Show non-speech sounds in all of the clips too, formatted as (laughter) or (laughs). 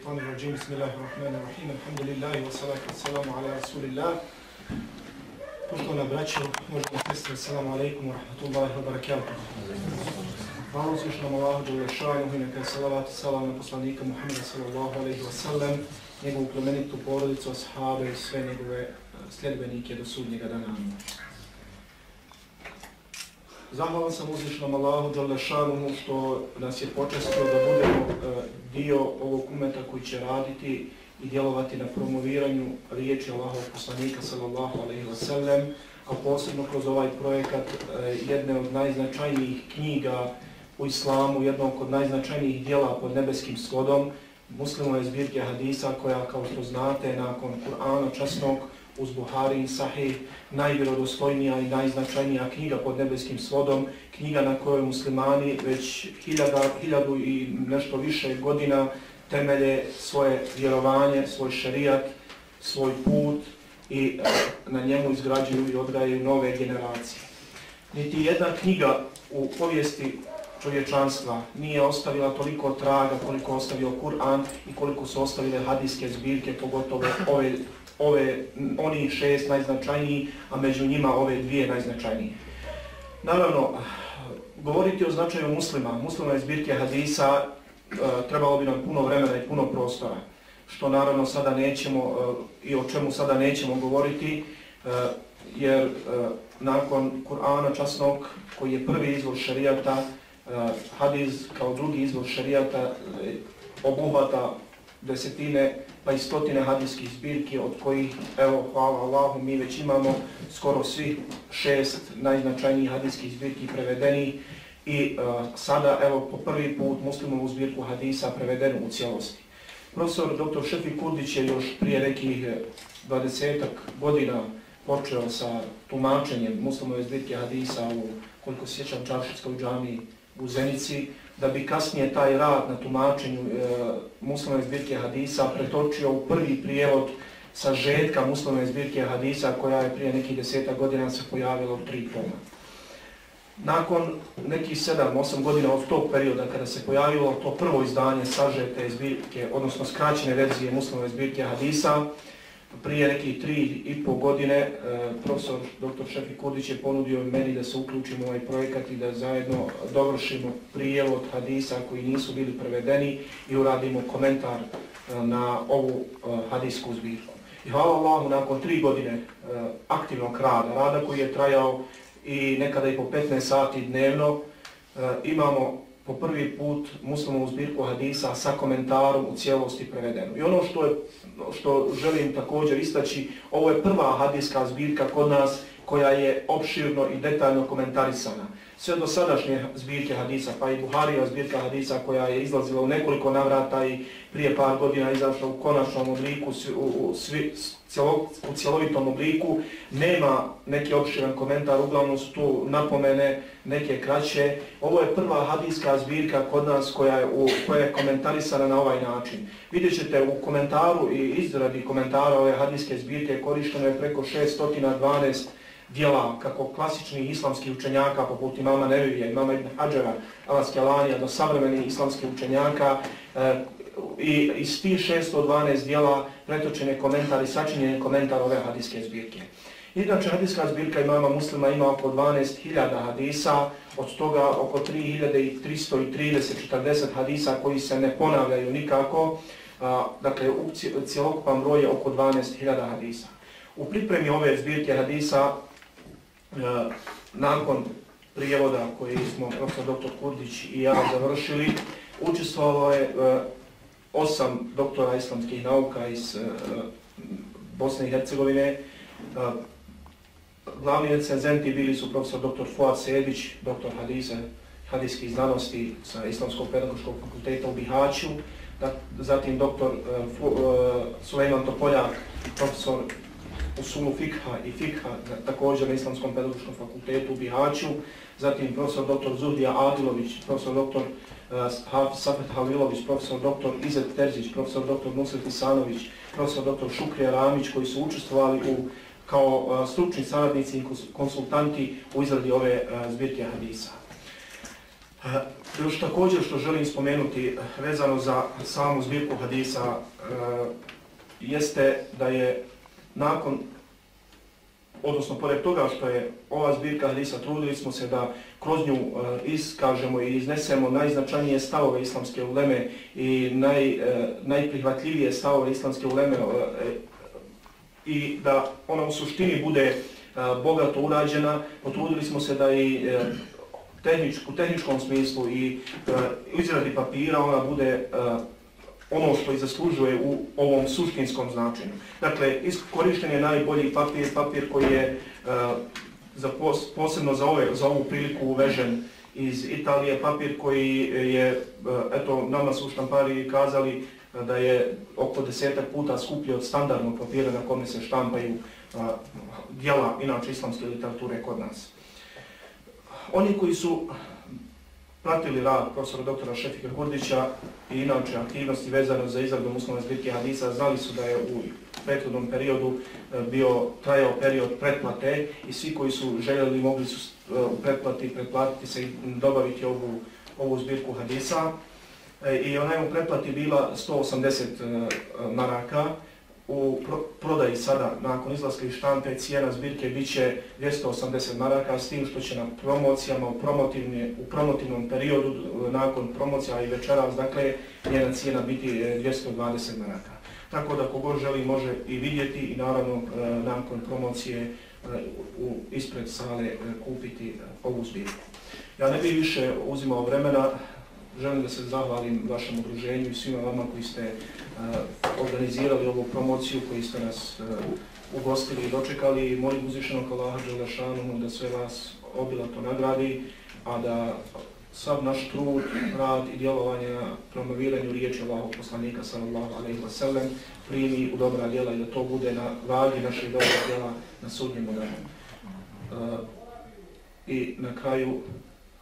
الشيطان الرجيم بسم الله الرحمن الرحيم الحمد لله والصلاة والسلام على رسول الله Poštovana braćo, možemo sestri, assalamu alaikum wa rahmatullahi wa barakatuh. Hvala uzvišnom Allahu Đelešanu i neka salavat i salam na poslanika Muhammeda sallallahu alaihi wa sallam, njegovu plemenitu porodicu, ashabe i sve njegove sljedbenike do sudnjega dana. Zahvalan sam uzvišnom Allahu Đalešanu što nas je počestio da budemo e, dio ovog umeta koji će raditi i djelovati na promoviranju riječi Allahov poslanika sallallahu alaihi wa sallam, a posebno kroz ovaj projekat e, jedne od najznačajnijih knjiga u islamu, jednog od najznačajnijih dijela pod nebeskim svodom, muslimove zbirke hadisa koja, kao što znate, nakon Kur'ana časnog, uz Buhari i Sahih, najvjerodostojnija i najznačajnija knjiga pod nebeskim svodom, knjiga na kojoj muslimani već hiljada, hiljadu i nešto više godina temelje svoje vjerovanje, svoj šerijat, svoj put i e, na njemu izgrađuju i odgajaju nove generacije. Niti jedna knjiga u povijesti čovječanstva nije ostavila toliko traga koliko ostavio Kur'an i koliko su ostavile hadijske zbirke, pogotovo ove ove, oni šest najznačajniji, a među njima ove dvije najznačajniji. Naravno, govoriti o značaju muslima, muslima iz zbirke hadisa, e, trebalo bi nam puno vremena i puno prostora, što naravno sada nećemo e, i o čemu sada nećemo govoriti, e, jer nakon Kur'ana časnog, koji je prvi izvor šarijata, hadis kao drugi izvor šarijata obuhvata desetine pa i stotine hadijskih zbirki od kojih, evo, hvala Allahu, mi već imamo skoro svi šest najznačajnijih hadijskih zbirki prevedeni i uh, sada, evo, po prvi put muslimovu zbirku hadisa prevedenu u cijelosti. Profesor dr. Šefi Kurdić je još prije nekih e, dvadesetak godina počeo sa tumačenjem muslimove zbirke hadisa u, koliko sjećam, Čaršitskoj džami u Zenici, da bi kasnije taj rad na tumačenju e, muslimove zbirke hadisa pretočio u prvi prijevod sa žetka muslimove zbirke hadisa koja je prije nekih deseta godina se pojavila u tri toma. Nakon nekih sedam, osam godina od tog perioda kada se pojavilo to prvo izdanje sažete zbirke, odnosno skraćene verzije muslimove zbirke hadisa, prije nekih tri i pol godine e, profesor dr. Šefi Kurdić je ponudio meni da se uključimo u ovaj projekat i da zajedno dovršimo prijevod hadisa koji nisu bili prevedeni i uradimo komentar e, na ovu e, hadisku zbirku. I hvala Allahu, nakon tri godine aktivnog rada, rada koji je trajao i nekada i po 15 sati dnevno, imamo po prvi put muslimovu zbirku hadisa sa komentarom u cijelosti prevedenu. I ono što je što želim također istaći, ovo je prva hadijska zbirka kod nas koja je opširno i detaljno komentarisana. Sve do sadašnje zbirke hadisa, pa i Buharija zbirka hadisa koja je izlazila u nekoliko navrata i prije par godina izašla u konačnom obliku, u, u, svi, cjelo, u cjelovitom obliku, nema neki opširan komentar, uglavnom su tu napomene neke kraće. Ovo je prva hadijska zbirka kod nas koja je, u, koja je komentarisana na ovaj način. Vidjet ćete u komentaru i izradi komentara ove hadijske zbirke korišteno je preko 612 dijela kako klasičnih islamskih učenjaka poput imama Nevivija, imama Ibn Hađara, Alaskelanija do savremenih islamskih učenjaka e, i iz tih 612 dijela pretočene komentari, sačinjene komentar ove hadijske zbirke. Inače, hadijska zbirka imama muslima ima oko 12.000 hadisa, od toga oko 3.330-40 hadisa koji se ne ponavljaju nikako, a, dakle, cijelokupan broj je oko 12.000 hadisa. U pripremi ove zbirke hadisa E, nakon prijevoda koji smo, profesor dr. Kurdić i ja završili, učestvovalo je e, osam doktora islamskih nauka iz e, Bosne i Hercegovine. Glavni recenzenti bili su profesor dr. Fuad Sedić, doktor hadise, hadijskih znanosti sa Islamskog pedagoškog fakulteta u Bihaću, zatim dr. Sulejman Topoljak, profesor usulu fikha i fikha također na Islamskom pedagoškom fakultetu u Bihaću, zatim profesor dr. Zuhdija Adilović, profesor dr. Uh, eh, Safet Halilović, profesor dr. Izet Terzić, profesor dr. Nusret Isanović, profesor dr. Šukrija Ramić koji su učestvovali u kao uh, stručni saradnici i konsultanti u izradi ove uh, zbirke hadisa. Još također što želim spomenuti vezano za samu zbirku hadisa jeste da je nakon odnosno pored toga što je ova zbirka hadisa, trudili smo se da kroz nju e, iskažemo i iznesemo najznačajnije stavove islamske uleme i naj, e, najprihvatljivije stavove islamske uleme e, i da ona u suštini bude bogato urađena. Potrudili smo se da i uh, tehnič, u tehničkom smislu i izradi papira ona bude ono što i zaslužuje u ovom suštinskom značenju. Dakle, korišten je najbolji papir, papir koji je e, za pos, posebno za, ove, za ovu priliku uvežen iz Italije, papir koji je, e, eto, nama su štampari kazali e, da je oko desetak puta skuplji od standardnog papira na kome se štampaju djela dijela, inače, islamske literature kod nas. Oni koji su pratili rad profesora doktora Šefika Kurdića i inače aktivnosti vezane za izradu muslimne zbirke hadisa, znali su da je u prethodnom periodu e, bio trajao period pretplate i svi koji su željeli mogli su e, u pretplati pretplatiti se i dobaviti ovu, ovu zbirku hadisa. E, I ona je u pretplati bila 180 maraka, u prodaji sada, nakon izlaska iz štampe, cijena zbirke bit će 280 maraka, s tim što će na promocijama u, u promotivnom periodu, e, nakon promocija i večeras, dakle, njena cijena biti e, 220 maraka. Tako da kogor želi može i vidjeti i naravno e, nakon promocije u ispred sale kupiti ovu zbirku. Ja ne bih više uzimao vremena, želim da se zahvalim vašem udruženju i svima vama koji ste uh, organizirali ovu promociju, koji ste nas uh, ugostili i dočekali i molim uzvišenog Allaha Đelešanu da sve vas obilato nagradi, a da sav naš trud, rad i djelovanje na promoviranju riječi Allahog poslanika sallallahu alaihi wa sallam primi u dobra djela i da to bude na vagi naših dobra djela na sudnjem danu. Uh, I na kraju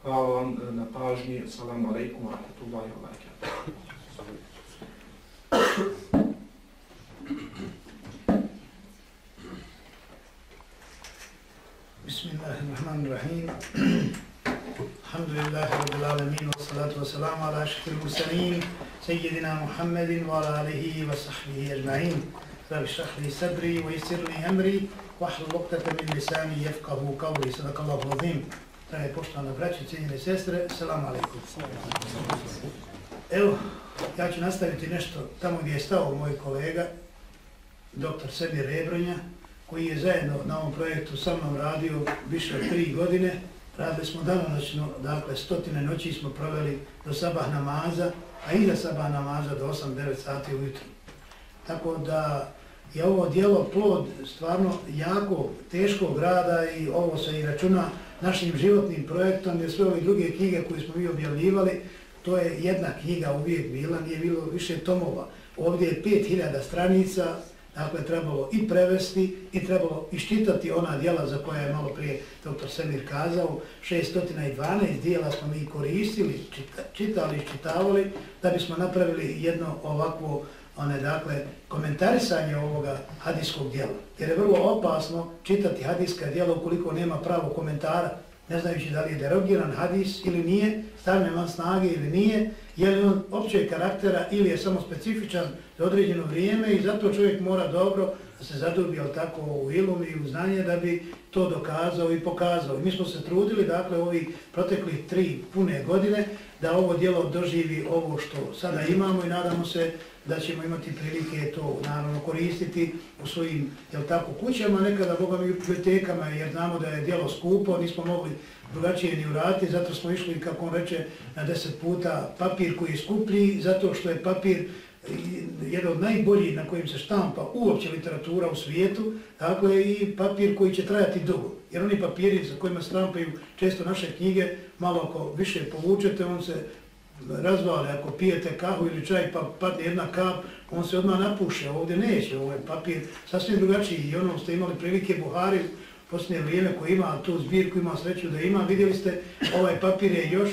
Hvala vam na pažnji. Assalamu alaikum wa rahmatullahi wa barakatuh. بسم الله الرحمن الرحيم الحمد لله رب العالمين والصلاة والسلام على أشرف المرسلين سيدنا محمد وعلى آله وصحبه أجمعين رب اشرح لي صدري ويسر لي أمري واحلل عقدة من لساني يفقه قولي صدق الله العظيم Drage poštovane braće, cijenjene sestre, selam alaikum. Evo, ja ću nastaviti nešto tamo gdje je stao moj kolega, dr. Semir Rebronja, koji je zajedno na ovom projektu sa mnom radio više od tri godine. Radili smo danonoćno, dakle, stotine noći smo proveli do sabah namaza, a iza sabah namaza do 8-9 sati ujutru. Tako da je ovo dijelo plod stvarno jako teškog rada i ovo se i računa našim životnim projektom, jer sve ove druge knjige koje smo mi objavljivali, to je jedna knjiga uvijek bila, nije bilo više tomova. Ovdje je 5000 stranica, dakle trebalo i prevesti i trebalo iščitati ona dijela za koja je malo prije dr. Semir kazao, 612 dijela smo mi koristili, čitali i čitavali, da bismo napravili jedno ovakvo one, dakle, komentarisanje ovoga hadijskog dijela. Jer je vrlo opasno čitati hadijska dijela ukoliko nema pravo komentara, ne znajući da li je derogiran hadis ili nije, stavljen van snage ili nije, je li on općeg karaktera ili je samo specifičan za određeno vrijeme i zato čovjek mora dobro da se zadubi tako u ilum i u znanje da bi to dokazao i pokazao. I mi smo se trudili, dakle, ovi protekli tri pune godine da ovo dijelo doživi ovo što sada imamo i nadamo se da ćemo imati prilike to naravno koristiti u svojim jel tako, kućama, nekada Boga mi bibliotekama, jer znamo da je dijelo skupo, nismo mogli drugačije ni urati, zato smo išli, kako on reče, na deset puta papir koji je skuplji, zato što je papir jedan od najboljih na kojim se štampa uopće literatura u svijetu, dakle i papir koji će trajati dugo. Jer oni papiri za kojima štampaju često naše knjige, malo ako više povučete, on se razvale, ako pijete kahu ili čaj pa padne jedna kap, on se odmah napuše, ovdje neće, ovo je papir sasvim drugačiji. I ono ste imali prilike Buhari posljednje vrijeme koji ima tu zbirku, ima sreću da ima, vidjeli ste, ovaj papir je još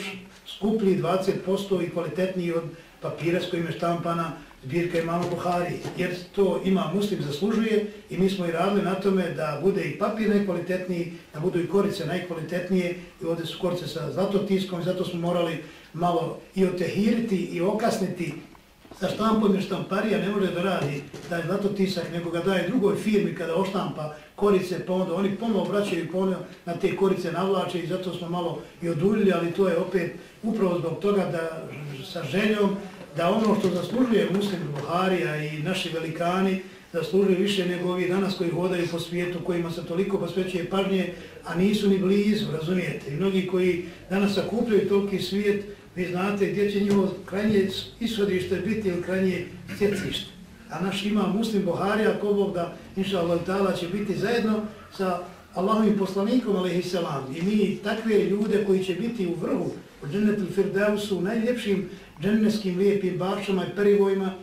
skuplji 20% i kvalitetniji od papira s kojim je štampana zbirka imama Buhari, jer to ima muslim zaslužuje i mi smo i radili na tome da bude i papir najkvalitetniji, da budu i korice najkvalitetnije. I ovdje su korice sa zlatotiskom i zato smo morali malo i otehiriti i okasniti sa štampom jer štamparija ne može da radi da je zlatotisak, nego ga daje drugoj firmi kada oštampa korice, pa onda oni ponovno vraćaju i ponovno na te korice navlače i zato smo malo i oduljili, ali to je opet upravo zbog toga da sa željom da ono što zaslužuje muslim Buharija i naši velikani zaslužuje više nego ovi danas koji hodaju po svijetu, kojima se toliko posvećuje pažnje, a nisu ni blizu, razumijete. I mnogi koji danas sakupljaju toliki svijet, vi znate gdje će njihovo krajnje ishodište biti ili krajnje sjecište. A naš ima muslim Buharija, ko Bog da, inša Allah, će biti zajedno sa Allahovim poslanikom, alaihissalam. I mi takve ljude koji će biti u vrhu, u džennetu Firdausu, u najljepšim džennetskim lijepim bašama i perivojima,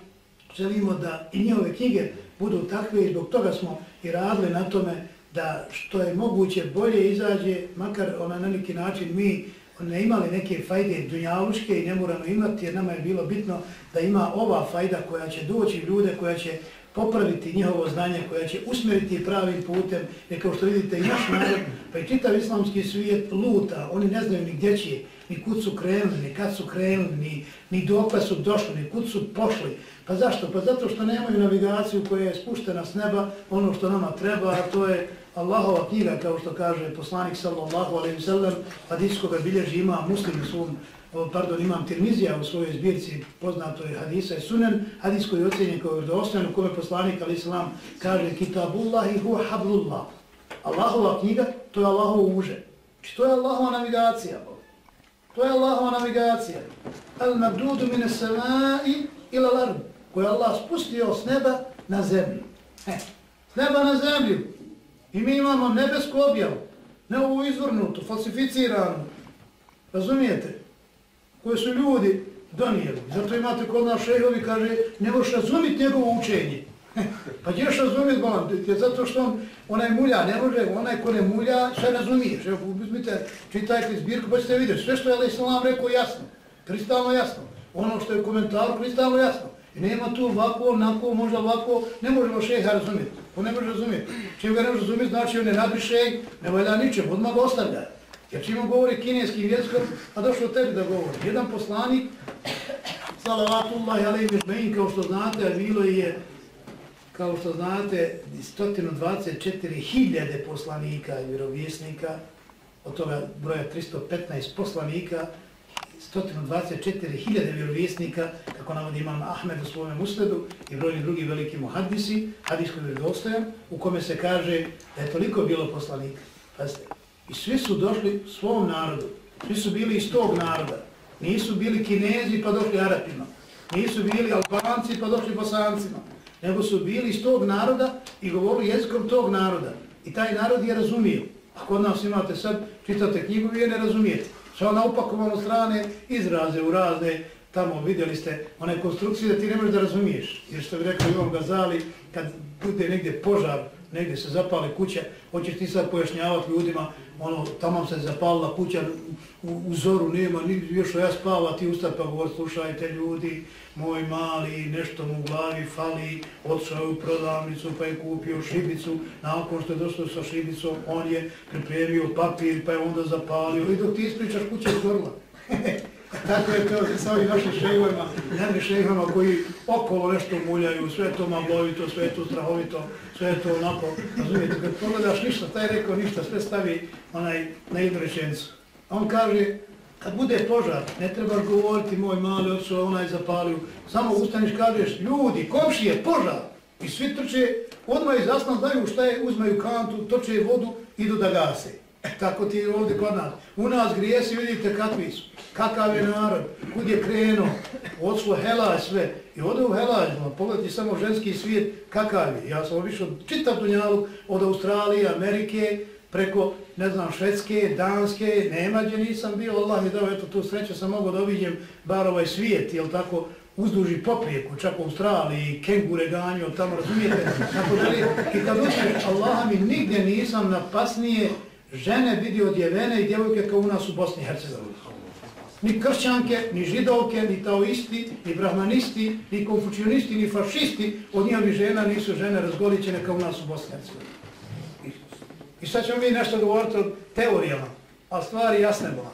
želimo da i njihove knjige budu takve i zbog toga smo i radili na tome da što je moguće bolje izađe, makar ona na neki način mi ne imali neke fajde dunjaluške i ne moramo imati jer nama je bilo bitno da ima ova fajda koja će doći ljude, koja će popraviti njihovo znanje, koja će usmjeriti pravim putem, jer kao što vidite i naš narod, pa i čitav islamski svijet luta, oni ne znaju ni gdje će, ni kud su krenuli, ni kad su krenuli, ni, ni dokle su došli, ni kud su pošli. Pa zašto? Pa zato što nemaju navigaciju koja je spuštena s neba, ono što nama treba, a to je Allahova knjiga, kao što kaže poslanik sallallahu alaihi sallam, hadis koga bilježi ima muslim u svom, pardon, imam Tirmizija u svojoj zbirci, poznato je hadisa i sunen, hadis koji je ocjenjen kao vrdoostan, u kome poslanik alaihi sallam kaže Kitabullahi hu hablullah. Allahova knjiga, to je Allahovo uže. Či to je Allahova navigacija. To je Allahova navigacija. Al magdudu mine samai ila larbu, koje Allah spustio s neba na zemlju. He, s neba na zemlju. I mi imamo nebesku objavu, ne ovu izvrnutu, falsificiranu, razumijete, koje su ljudi donijeli. Zato imate kod nas šehovi, kaže, ne možeš razumjeti njegovo učenje. (laughs) pa ješ razumjeti, bolam, zato što on, onaj mulja, ne može, onaj ko ne mulja, sve razumiješ. Evo, uzmite, čitajte zbirku, pa ćete vidjeti, sve što je Allah rekao jasno, kristalno jasno. Ono što je komentar, kristalno jasno. I nema tu ovako, onako, možda ovako, ne možemo šeha razumjeti. On ne može razumjeti. Čim ga ne može razumjeti, znači on ne nabriše, ne valja ničem, odmah ga ostavlja. Jer čim on govori kineskim jezikom, a došlo tebi da govori. Jedan poslanik, salavatullahi alaih mežmein, kao što znate, bilo je, kao što znate, 124.000 poslanika i vjerovjesnika, od toga broja 315 poslanika, 124.000 vjerovjesnika, kako navodi imam Ahmed u svojom usledu i brojni drugi veliki muhadisi, hadis koji je dostojan, u kome se kaže da je toliko bilo poslanika. Pazite, I svi su došli svom narodu, svi su bili iz tog naroda. Nisu bili kinezi pa došli Arapima, nisu bili albanci pa došli bosancima, nego su bili iz tog naroda i govorili jezikom tog naroda. I taj narod je razumio. Ako od nas imate sad, čitate knjigu, vi je ne razumijete. Sve na upakovano strane izraze u razne, tamo vidjeli ste one konstrukcije da ti ne možeš da razumiješ. Jer što bi rekao Ivan Gazali, kad bude negdje požar, negdje se zapale kuća, hoćeš ti sad pojašnjavati ljudima, ono, tamo se zapalila kuća, u, u zoru nema, ni, još što ja spava, ti ustav pa govor, slušajte ljudi, moj mali, nešto mu u glavi fali, odšao u prodavnicu pa je kupio šibicu, nakon što je došao sa šibicom, on je pripremio papir pa je onda zapalio i dok ti ispričaš kuća je zorla. (laughs) Tako je to sa ovim našim šejhovima, jedni šejhovima koji okolo nešto muljaju, sve to maglovito, sve to strahovito, sve to onako, razumijete, kad pogledaš ništa, taj rekao ništa, sve stavi onaj na jednu rečenicu. On kaže, kad bude požar, ne trebaš govoriti, moj mali odšao, onaj zapalio, samo ustaniš, kažeš, ljudi, komšije, požar! I svi trče, odmah iz zasna znaju šta je, uzmaju kantu, toče vodu, idu da gase. E, tako ti je ovdje kod nas. U nas grijesi, vidite kakvi su kakav je narod, kud je krenuo, odšlo helaj sve. I ode u helaj, ono, pogledajte samo ženski svijet, kakav je. Ja sam obišao čitav dunjalu od Australije, Amerike, preko, ne znam, Švedske, Danske, nema gdje nisam bio, Allah mi dao, eto, tu sreće sam mogao da obiđem bar ovaj svijet, jel tako, uzduži poprijeku, čak u Australiji, kengure ganju, tamo razumijete, tako da li, i kad učiš, Allah mi nigdje nisam napasnije žene vidio odjevene i djevojke kao u nas u Bosni i Hercegovini. Ni kršćanke, ni židovke, ni taoisti, ni brahmanisti, ni konfučionisti, ni fašisti od njihovi žena nisu žene razgolićene kao u nas u Bosni. I, I sad ćemo mi nešto govoriti o teorijama, a stvari jasne bila.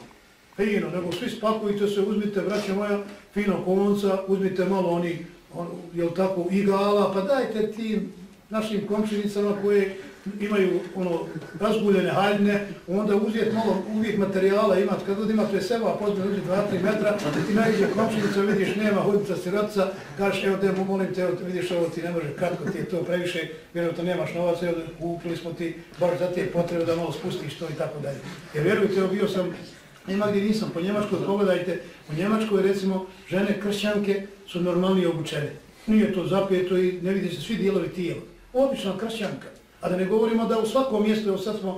Fino, nego svi spakujte se, uzmite, braće moja, fino konca, uzmite malo oni, on, jel tako, igala, pa dajte tim našim komšinicama koje imaju ono razguljene haljine, onda uzeti malo uvijek materijala imat, kad god imate seba, pozme uzeti 2-3 metra, ti najviđe komšinica, vidiš, nema hodica, sirotica, kažeš, evo, te molim te, evo, vidiš, ovo ti ne može, kratko ti je to previše, vjerojatno nemaš novaca, evo, kupili smo ti, baš za te potrebe da malo spustiš to i tako dalje. Jer vjerujte, bio sam, nema gdje nisam, po Njemačkoj, pogledajte, u Njemačkoj, recimo, žene kršćanke su normalnije obučene. Nije to zapijeto i ne vidi se svi dijelovi tijela. Obična kršćanka. A da ne govorimo da u svakom mjestu, evo sad smo,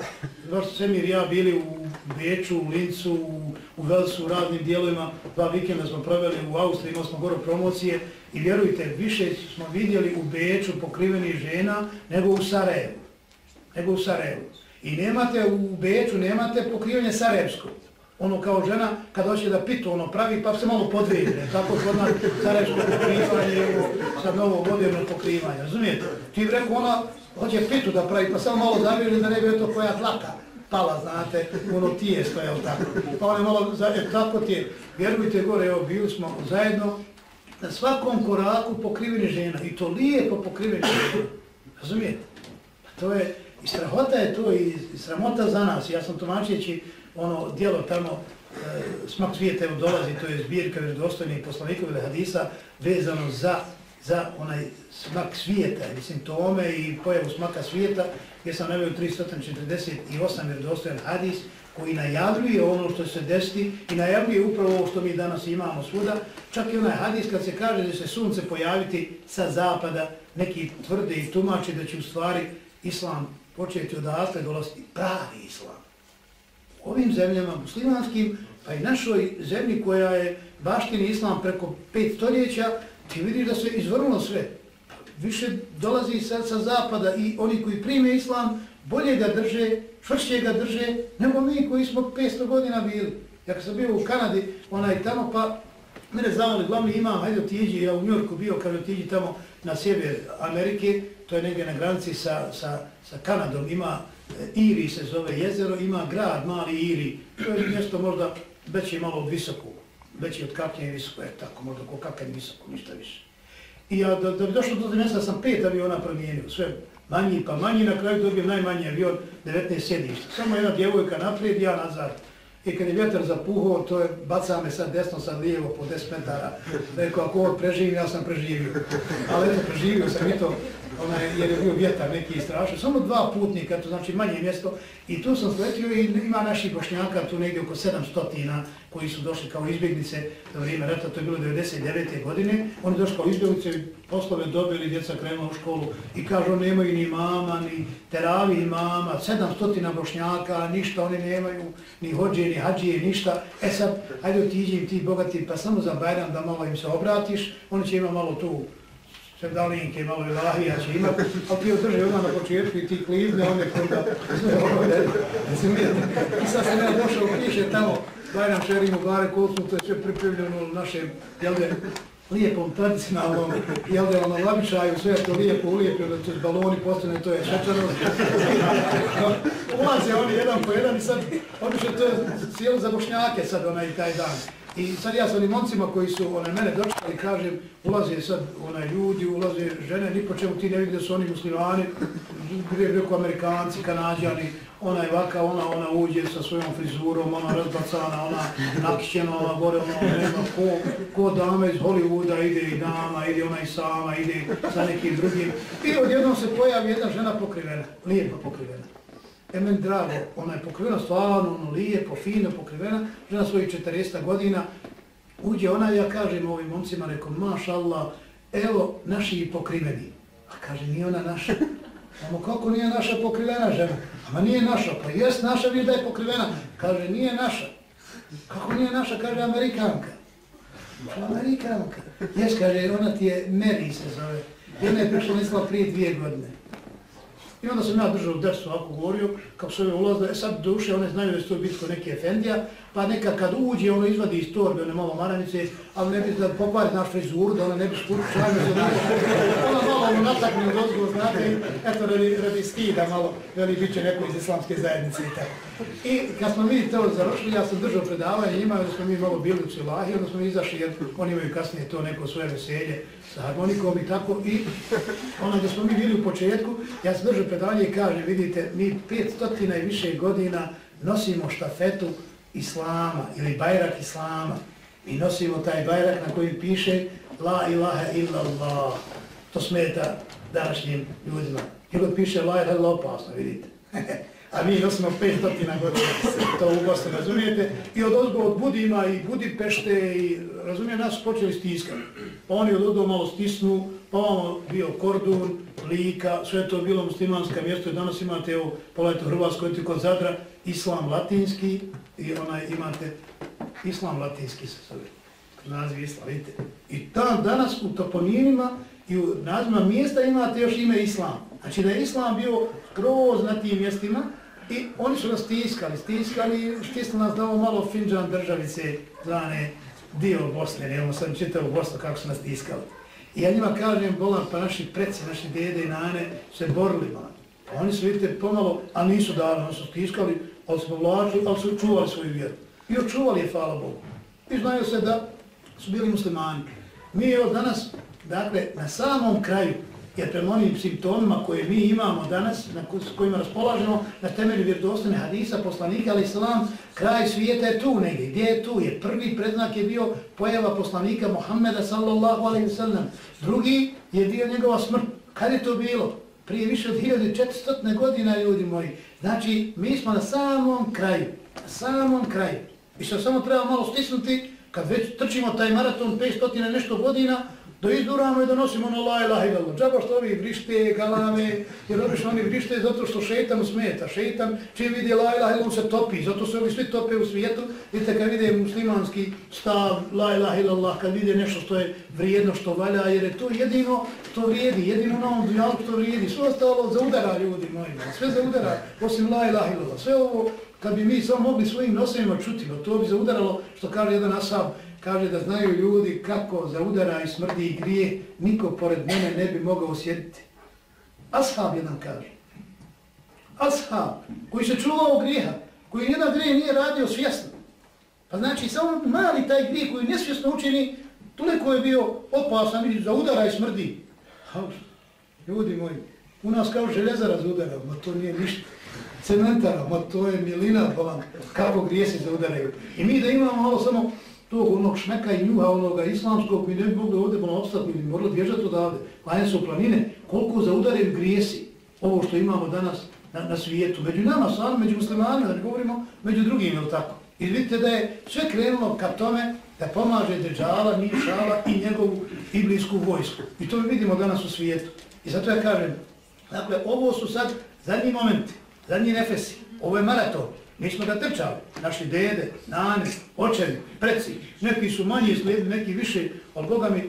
baš Semir i ja bili u Beču, u Lincu, u, u Velsu, u radnim dijelovima, dva vikenda smo proveli u Austriji, imali smo gore promocije i vjerujte, više smo vidjeli u Beču pokriveni žena nego u Sarajevu. Nego u Sarajevu. I nemate u Beču, nemate pokrivanje Sarajevskog ono kao žena kad hoće da pitu ono pravi pa se malo podvijede, tako kod nas careško pokrivanje, sad novo moderno pokrivanje, razumijete? Ti rekao ona hoće pitu da pravi pa samo malo zavijeli da ne bi to koja tlaka pala, znate, ono tijesto, jel tako? Pa ono malo, e, tako ti je, vjerujte gore, evo, bili smo zajedno na svakom koraku pokriveni žena i to lijepo pokriveni žena, razumijete? Pa to je, i strahota je to i sramota za nas, ja sam tumačeći, ono dijelo tamo e, smak svijeta evo dolazi, to je zbirka vjerodostojnih poslanikovih hadisa vezano za za onaj smak svijeta, i simptome i pojavu smaka svijeta, gdje sam navio 348 vjerodostojan hadis koji najavljuje ono što se desiti i najavljuje upravo ovo što mi danas imamo svuda. Čak i onaj hadis kad se kaže da se sunce pojaviti sa zapada, neki tvrde i tumače da će u stvari islam početi odatle dolaziti pravi islam ovim zemljama muslimanskim, pa i našoj zemlji koja je baštini islam preko pet stoljeća, ti vidiš da se izvrnulo sve. Više dolazi sad sa zapada i oni koji prime islam, bolje ga drže, čvršće ga drže, nego mi koji smo 500 godina bili. Ja kad sam bio u Kanadi, onaj tamo, pa mene zavali glavni imam, hajde otiđi, ja u Njorku bio, kad otiđi tamo na sjever Amerike, to je negdje na granici sa, sa, sa Kanadom, ima Iri se zove jezero, ima grad mali Iri, to je mjesto možda veće malo visoko, veće od kapnje visoko, je tako, možda ko kaknje visoko, ništa više. I ja, da, da bi došlo do mjesta, sam pet aviona promijenio, sve manji pa manji, na kraju dobio najmanji avion, 19 sjedišta. Samo jedna djevojka naprijed, ja nazad. I kad je vjetar zapuhao, to je, baca me sad desno, sad lijevo, po 10 metara. Rekao, ako ovo preživim, ja sam preživio. Ali eto, preživio sam i to onaj, jer je bio vjetar neki strašan, samo dva putnika, to znači manje mjesto, i tu sam sletio i ima naših bošnjaka tu negdje oko 700 koji su došli kao izbjeglice za vrijeme rata, to je bilo 99. godine, oni došli kao izbjeglice, poslove dobili, djeca krenula u školu. I kažu nemaju ni mama, ni teravi ni mama, 700 bošnjaka, ništa oni nemaju, ni hođe, ni hađije, ništa. E sad, hajde otiđi im ti bogati, pa samo za Bajram da malo im se obratiš, oni će ima malo tu sevdalinke, malo ilahija će imat, (laughs) ali ti održe odmah na početku i ti klizne, onda kada (laughs) I sad sam ja došao, piše tamo, daj nam šerimo gare, koliko to je sve pripremljeno našem, jel lijepom, tradicionalnom, jel de, ono, labičaju, sve to lijepo ulijepio, da će baloni postane, to je šečano. Ulaze oni jedan po jedan i sad, obično to je cijelo za bošnjake sad, onaj, taj dan. I sad ja sa onim momcima koji su one, mene dočekali, kažem, ulaze sad onaj ljudi, ulaze žene, ni po čemu ti ne vidi da su oni muslimani, gdje je amerikanci, kanadjani, onaj vaka, ona, ona uđe sa svojom frizurom, ona razbacana, ona nakićena, ona gore, ona nema, ko, ko dame iz Hollywooda ide i dama, ide ona i sama, ide sa nekim drugim. I odjednom se pojavi jedna žena pokrivena, lijepo pokrivena. E meni drago, ona je pokrivena stvarno, ono lijepo, fino pokrivena, žena svojih 40 godina, uđe ona ja kažem ovim momcima, reko, maš Allah, evo naši pokriveni. A kaže, nije ona naša. Samo kako nije naša pokrivena žena? Ama nije naša, pa jes naša, viš da je pokrivena. Kaže, nije naša. Kako nije naša, kaže Amerikanka. Amerikanka. Jes, kaže, ona ti je Mary se zove. Jedna je prišla mislila prije dvije godine. I onda sam ja držao dersu ovako govorio, kako se ove ulazile, e sad duše, one znaju da je to bitko neki efendija, pa neka kad uđe, ono izvadi iz torbe, one malo maranice, ali ne bi da pokvari naš frizuru, da ona ne bi škuru (laughs) šajme za drugo. Ona malo ono natakne od odgovor, znate, eto, radi, radi skida malo, veli, bit će neko iz islamske zajednice i tako. I kad smo mi to završili, ja sam držao predavanje, imao da smo mi malo bili u Cilahi, onda smo izašli, jer oni imaju kasnije to neko svoje veselje sa harmonikom i tako. I ono da smo mi bili u početku, ja sam držao predavanje i kaže, vidite, mi 500 i više godina nosimo štafetu Islama ili bajrak Islama. Mi nosimo taj bajrak na koji piše La ilaha illa Allah. To smeta današnjim ljudima. Ili piše La ilaha illa opasno, vidite. (laughs) A mi nosimo 500 godina, to u Bosni, razumijete? I od ozgo od Budima i Budipešte i, razumije, nas počeli stiskati. Pa oni od ozgo malo stisnu, pa ono bio Kordun, Lika, sve to bilo muslimanska mjesto i danas imate, evo, pogledajte u Hrvatskoj, kod Zadra, Islam latinski i onaj imate Islam latinski se zove, naziv Islam, vidite. I tam danas u toponimima i u nazivima mjesta imate još ime Islam. Znači da je Islam bio kroz na tim mjestima i oni su nas stiskali, stiskali, štisli nas da ovo malo finđan državice zvane dio Bosne, nemamo sam čitao u Bosnu kako su nas stiskali. I ja njima kažem, bolan, pa naši preci, naši dede i nane se borili, man. Pa oni su, vidite, pomalo, a nisu davno, oni su stiskali, ali smo vlačili, ali su čuvali svoju vjeru. I očuvali je, hvala Bogu. I znaju se da su bili muslimani. Mi evo danas, dakle, na samom kraju, jer prema onim simptomima koje mi imamo danas, na kojima raspolažemo, na temelju vjerodostane hadisa, poslanika, ali islam, kraj svijeta je tu negdje. Gdje je tu? Jer prvi predznak je bio pojava poslanika Muhammeda sallallahu alaihi sallam. Drugi je dio njegova smrt. Kad je to bilo? Prije više od 1400 godina, ljudi moji. Znači, mi smo na samom kraju. Na samom kraju. I što samo treba malo stisnuti, kad već trčimo taj maraton 500 nešto godina, da izduramo i da nosimo na ono la ilaha illallah. Džaba što ovi vrište, galame, jer obično oni vrište zato što šeitan smeta. Šeitan čim vidi la ilaha illallah se topi, zato se ovi svi tope u svijetu. Vidite kad vide muslimanski stav la ilaha illallah, kad vide nešto što je vrijedno, što valja, jer je to jedino što vrijedi, jedino na ovom dunjalu što vrijedi. Sve ostalo za udara ljudi moji, sve za udara, osim la ilaha illallah. Sve ovo, kad bi mi samo mogli svojim nosovima čuti, to bi zaudaralo, što kaže jedan asab, kaže da znaju ljudi kako za udara i smrdi i grije, niko pored mene ne bi mogao sjediti. Ashab jedan kaže. Ashab, koji se čuvao grijeha, koji jedan grije nije radio svjesno. Pa znači, samo mali taj grije koji nesvjesno učini, toliko je bio opasan, vidi, za udara i smrdi. Ha, ljudi moji, u nas kao željezara za udara, ma to nije ništa. Cementara, ma to je milina, pa kako grije se za udaraju. I mi da imamo malo samo tog onog šmeka i njuha onoga islamskog, mi ne bi mogli ovdje malo obstati, mi bi morali bježati odavde. Klanje su planine, koliko zaudarim grijesi ovo što imamo danas na, na svijetu. Među nama sami, među muslimanima, da ne govorimo, među drugim, ili tako. I vidite da je sve krenulo ka tome da pomaže Deđala, Mišala i njegovu iblijsku vojsku. I to mi vidimo danas u svijetu. I zato ja kažem, dakle, ovo su sad zadnji momenti, zadnji nefesi, ovo je maraton. Mi smo ga trčali, naši dede, nane, očevi, preci, neki su manji slijedi, neki više, ali Boga mi,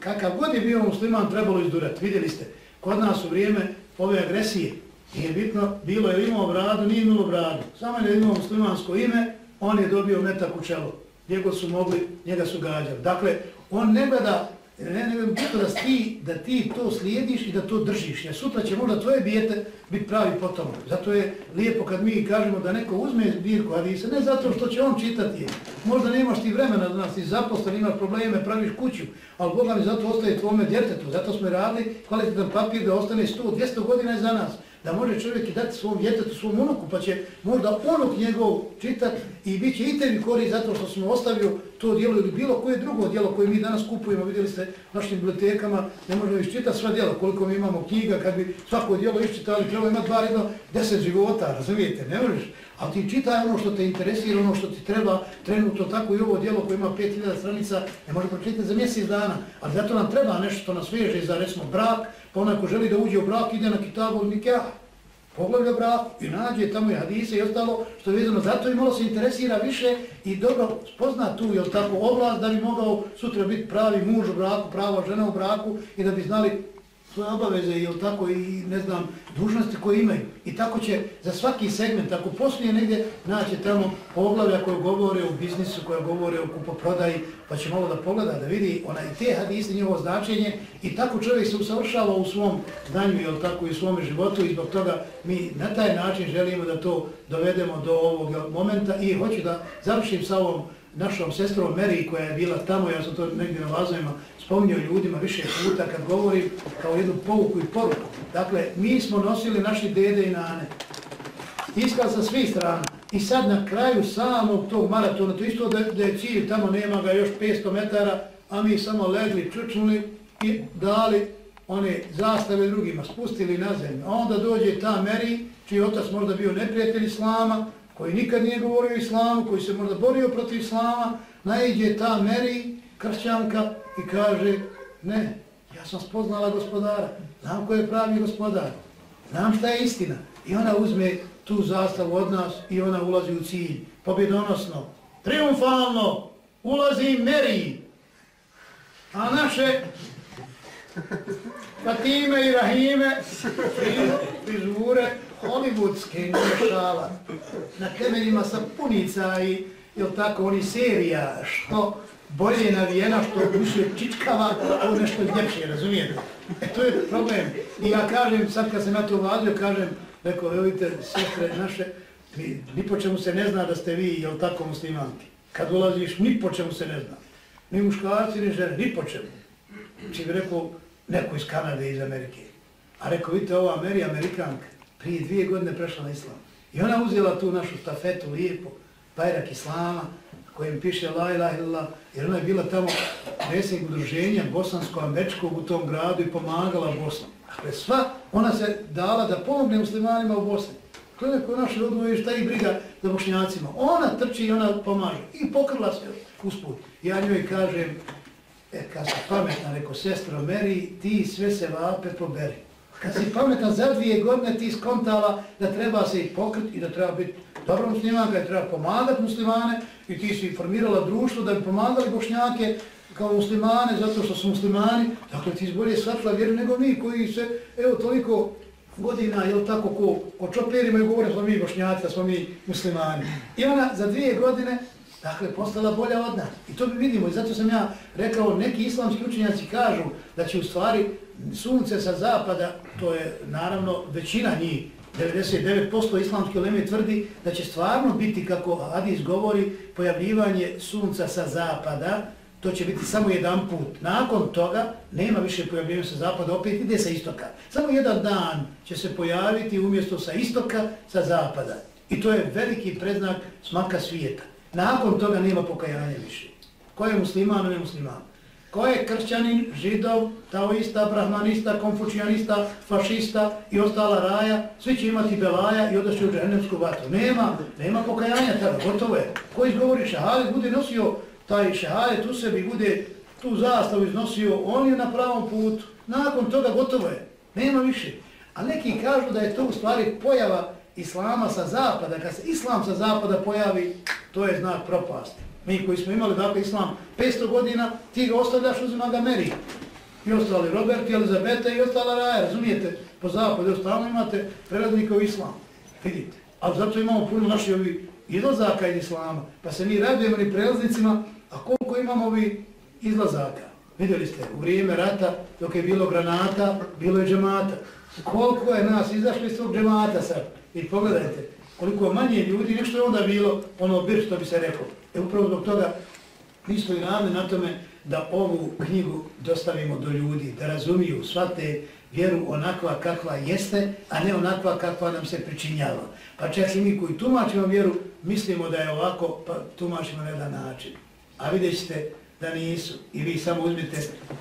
kakav god je bio musliman, trebalo izdurati. Vidjeli ste, kod nas u vrijeme ove agresije, nije bitno, bilo je imao bradu, nije imao bradu. Samo je imao muslimansko ime, on je dobio metak u čelo. Njega su mogli, njega su gađali. Dakle, on ne gleda ne, ne, ne, bitno da ti, da ti to slijediš i da to držiš, jer sutra će možda tvoje bijete biti pravi potom. Zato je lijepo kad mi kažemo da neko uzme zbirku Hadisa, ne zato što će on čitati je. Možda nemaš ti vremena da nas ti zaposlen, imaš probleme, praviš kuću, ali Boga mi zato ostaje tvome djetetu, zato smo radili kvalitetan papir da ostane 100, 200 godina za nas da može čovjek i dati svom djetetu, svom unuku, pa će možda unuk njegov čitat i bit će i tebi korist zato što smo ostavio to dijelo ili bilo koje drugo dijelo koje mi danas kupujemo, vidjeli ste našim bibliotekama, ne možemo iščitati sva dijela, koliko mi imamo knjiga, kad bi svako dijelo iščitali, treba imati dva jedno deset života, razumijete, ne možeš, A ti čitaj ono što te interesira, ono što ti treba, trenutno tako i ovo dijelo koje ima 5000 stranica, ne može pročitati za mjesec dana, ali zato nam treba nešto što nas veže za, recimo, brak, Pa onaj ko želi da uđe u brak, ide na kitabu nikah, poglavlja brak i nađe tamo i hadise i ostalo, što je vezano. Zato i malo se interesira više i dobro spozna tu, jel tako, oblast da bi mogao sutra biti pravi muž u braku, prava žena u braku i da bi znali svoje obaveze ili tako i ne znam dužnosti koje imaju. I tako će za svaki segment, ako poslije negdje naće tamo poglavlja koje govore o biznisu, koje govore o kupoprodaji, pa će malo da pogleda, da vidi onaj te hadiste njegovo značenje i tako čovjek se usavršava u svom znanju ili tako i u svom životu i zbog toga mi na taj način želimo da to dovedemo do ovog momenta i hoću da završim sa ovom našom sestrom Meri koja je bila tamo, ja sam to negdje na vazovima spominjao ljudima više puta kad govorim kao jednu povuku i poruku. Dakle, mi smo nosili naši dede i nane. Iskal sa svih strana. I sad na kraju samog tog maratona, to isto da, da je cilj, tamo nema ga još 500 metara, a mi samo legli, čučnuli i dali one zastave drugima, spustili na zemlju. A onda dođe ta Meri, čiji otac možda bio neprijatelj Islama, koji nikad nije govorio islamu, koji se možda borio protiv islama, najđe ta Meri, kršćanka, i kaže, ne, ja sam spoznala gospodara, znam ko je pravi gospodar, znam šta je istina. I ona uzme tu zastavu od nas i ona ulazi u cilj, pobjedonosno, triumfalno, ulazi Meri, a naše Fatime i Rahime, frizure, hollywoodske, nešala, na na sa sapunica i, jel tako, oni serija, što bolje navijena, što više čičkava, ovo nešto ljepše, razumijete? E, to je problem. I ja kažem, sad kad sam ja to vladio, kažem, rekao, vidite, sestre naše, ni, ni po čemu se ne zna da ste vi, jel tako, muslimanki. Kad ulaziš, ni po čemu se ne zna. Ni muškarci, ni žene, ni po čemu. Či bi rekao, neko iz Kanade, iz Amerike. A rekao, vidite, ova Ameri, Amerikanka, prije dvije godine prešla na islam. I ona uzela tu našu stafetu lijepo, bajrak islama, kojem piše la ilaha illallah, jer ona je bila tamo predsjednik udruženja bosansko-američkog u tom gradu i pomagala Bosnom. Dakle, sva ona se dala da pomogne muslimanima u Bosni. Dakle, to je neko naše odvoje, šta ih briga za bošnjacima. Ona trči i ona pomaže. I pokrla se usput. Ja njoj kažem, e, kad si pametna, reko, sestro Meri, ti sve se vape poberi. Kad si pametan za dvije godine ti skontala da treba se i pokrit i da treba biti dobro muslimanka, da treba pomagati muslimane i ti si informirala društvo da bi pomagali bošnjake kao muslimane zato što su muslimani. Dakle, ti si bolje shvatila vjeru nego mi koji se, evo, toliko godina, jel tako, ko, ko čoperima i govore smo mi bošnjaci, da smo mi muslimani. I ona za dvije godine, dakle, postala bolja od nas. I to mi vidimo. I zato sam ja rekao, neki islamski učenjaci kažu da će u stvari sunce sa zapada, to je naravno većina njih, 99% islamske uleme tvrdi da će stvarno biti, kako Hadis govori, pojavljivanje sunca sa zapada, to će biti samo jedan put. Nakon toga nema više pojavljivanja sa zapada, opet ide sa istoka. Samo jedan dan će se pojaviti umjesto sa istoka, sa zapada. I to je veliki predznak smaka svijeta. Nakon toga nema pokajanja više. Ko je musliman, ne musliman? Ko je kršćanin, židov, taoista, brahmanista, konfučijanista, fašista i ostala raja, svi će imati belaja i odaći u džahnemsku vatru. Nema, nema pokajanja tada, gotovo je. Ko izgovori šehadet, bude nosio taj šehadet u sebi, bude tu zastavu iznosio, on je na pravom putu. Nakon toga gotovo je, nema više. A neki kažu da je to u stvari pojava islama sa zapada. Kad se islam sa zapada pojavi, to je znak propasti. Mi koji smo imali dakle islam 500 godina, ti ga ostavljaš uzima ga meri. I ostali Robert i Elizabeta i ostala raja, razumijete? Po zapadu ostalo imate preradnika u islam. Vidite. Ali zato imamo puno naši ovi izlazaka iz islama. Pa se mi radujemo ni prelaznicima, a koliko imamo ovi izlazaka? Vidjeli ste, u vrijeme rata, dok je bilo granata, bilo je džemata. Koliko je nas izašli iz tog džemata sad? I pogledajte, koliko manje ljudi, nešto je onda bilo ono bir što bi se rekao. E upravo zbog toga mi smo i radili na tome da ovu knjigu dostavimo do ljudi, da razumiju, shvate vjeru onakva kakva jeste, a ne onakva kakva nam se pričinjava. Pa čak i mi koji tumačimo vjeru, mislimo da je ovako, pa tumačimo na jedan način. A vidjet ćete da nisu. I vi samo uzmite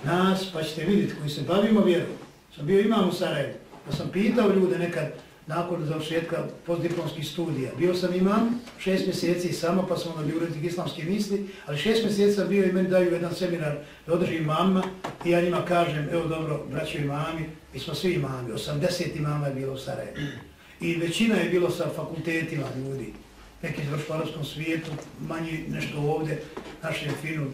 nas, pa ćete vidjeti koji se bavimo vjerom. Sam bio imam u Sarajevu, pa sam pitao ljude nekad, nakon završetka postdiplomskih studija. Bio sam imam šest mjeseci samo, pa sam onda urednik islamske misli, ali šest mjeseci sam bio i meni daju jedan seminar da održi imamima i ja njima kažem, evo dobro, braćo imami, mi smo svi imami, 80 imama je bilo u Sarajevo. I većina je bilo sa fakultetima ljudi, neki izvrš u arabskom svijetu, manji nešto ovdje, našem finu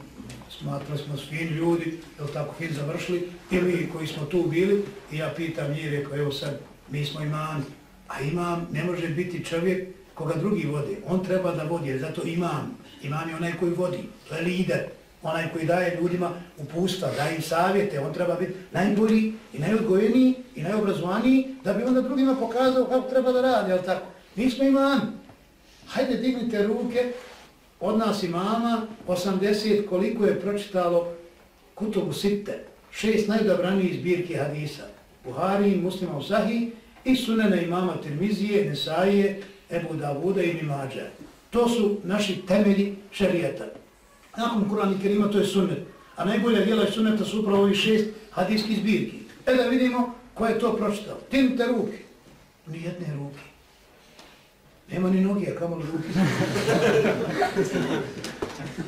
smatrali smo fin ljudi, je tako fin završili, ili koji smo tu bili, i ja pitam njih, rekao, evo sad, mi smo imani, a imam ne može biti čovjek koga drugi vode, on treba da vodi, jer zato imam, imam je onaj koji vodi, to je lider, onaj koji daje ljudima upustva, daje im savjete, on treba biti najbolji i najodgojeniji i najobrazovaniji, da bi onda drugima pokazao kako treba da radi, jel tako? Mi smo imam. Hajde, dignite ruke, od nas imama 80 koliko je pročitalo Kutubu Sitte, šest najdobranijih zbirki hadisa, Buhari, Muslima Usahi i sunene imama Tirmizije, Nesaije, Ebu Davuda i Mimađa. To su naši temelji šarijeta. Nakon Kur'an i Kerima to je sunnet. A najbolja djela je sunneta su upravo ovi šest hadijskih zbirki. E da vidimo ko je to pročitao. Tinite ruke. Nijedne ruke. Nema ni noge, kamo li ruke. (laughs)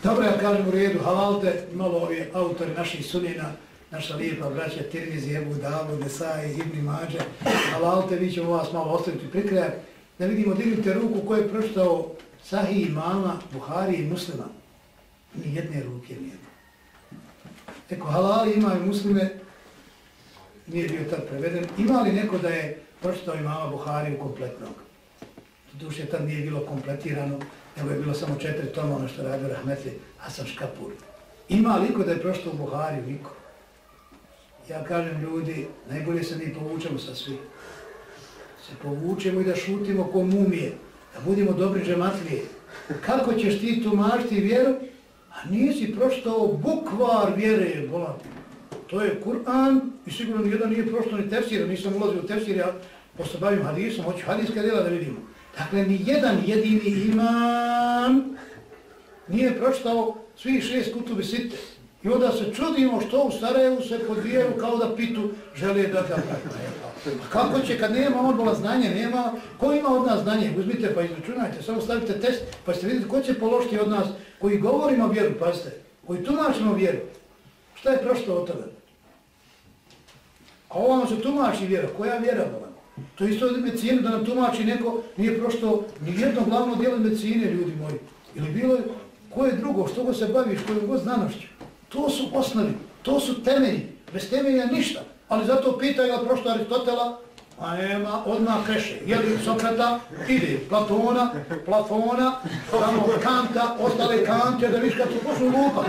Dobro, ja kažem u redu, halalte, malo ovi autori naših sunina, naša lijepa braća Tirmizi, Ebu Davu, Desai, Ibni Mađe, halalte, mi ćemo vas malo ostaviti prikrajak, da vidimo, dignite ruku ko je pročitao Sahih imama, Buhari i Muslima. Ni jedne ruke nije. Eko, halali imaju muslime, nije bio tad preveden. Ima li neko da je pročitao imama Buhari u kompletnog? duše tad nije bilo kompletirano, nego je bilo samo četiri toma, ono što radio Rahmetli Hasan Škapur. Ima li ko da je prošlo u Buhariju? Niko. Ja kažem ljudi, najbolje se mi povučemo sa svi. Se povučemo i da šutimo ko mumije, da budemo dobri džematlije. Kako ćeš ti tumašti vjeru, a nisi proštao bukvar vjere, bolam. To je Kur'an i sigurno nijedan nije prošto ni tefsir, nisam ulazio u tefsir, ja posto bavim hadisom, hoću hadijska djela da vidimo. Dakle, ni jedan jedini imam nije proštao svi šest kutubi site. I onda se čudimo što u Sarajevu se podvijaju kao da pitu žele da ga A Kako će kad nema odbola znanje, nema, ko ima od nas znanje? Uzmite pa izračunajte, samo stavite test pa ćete vidjeti ko će položiti od nas koji govorimo vjeru, pazite, koji tumačimo vjeru. Šta je prošlo od toga? A ovamo se tumači vjera, koja vjera vam? To isto od medicine da nam tumači neko, nije prošto ni jedno glavno dijelo medicine, ljudi moji. Ili bilo je, ko je drugo, što go se baviš, kojom god znanošću. To su osnovi, to su temelji, bez temelja ništa. Ali zato pitaju prošto Aristotela, a nema, odmah kreše. Je li Sokrata, ide, Platona, Plafona, samo Kanta, ostale Kante, da viš kad su pošli lupa.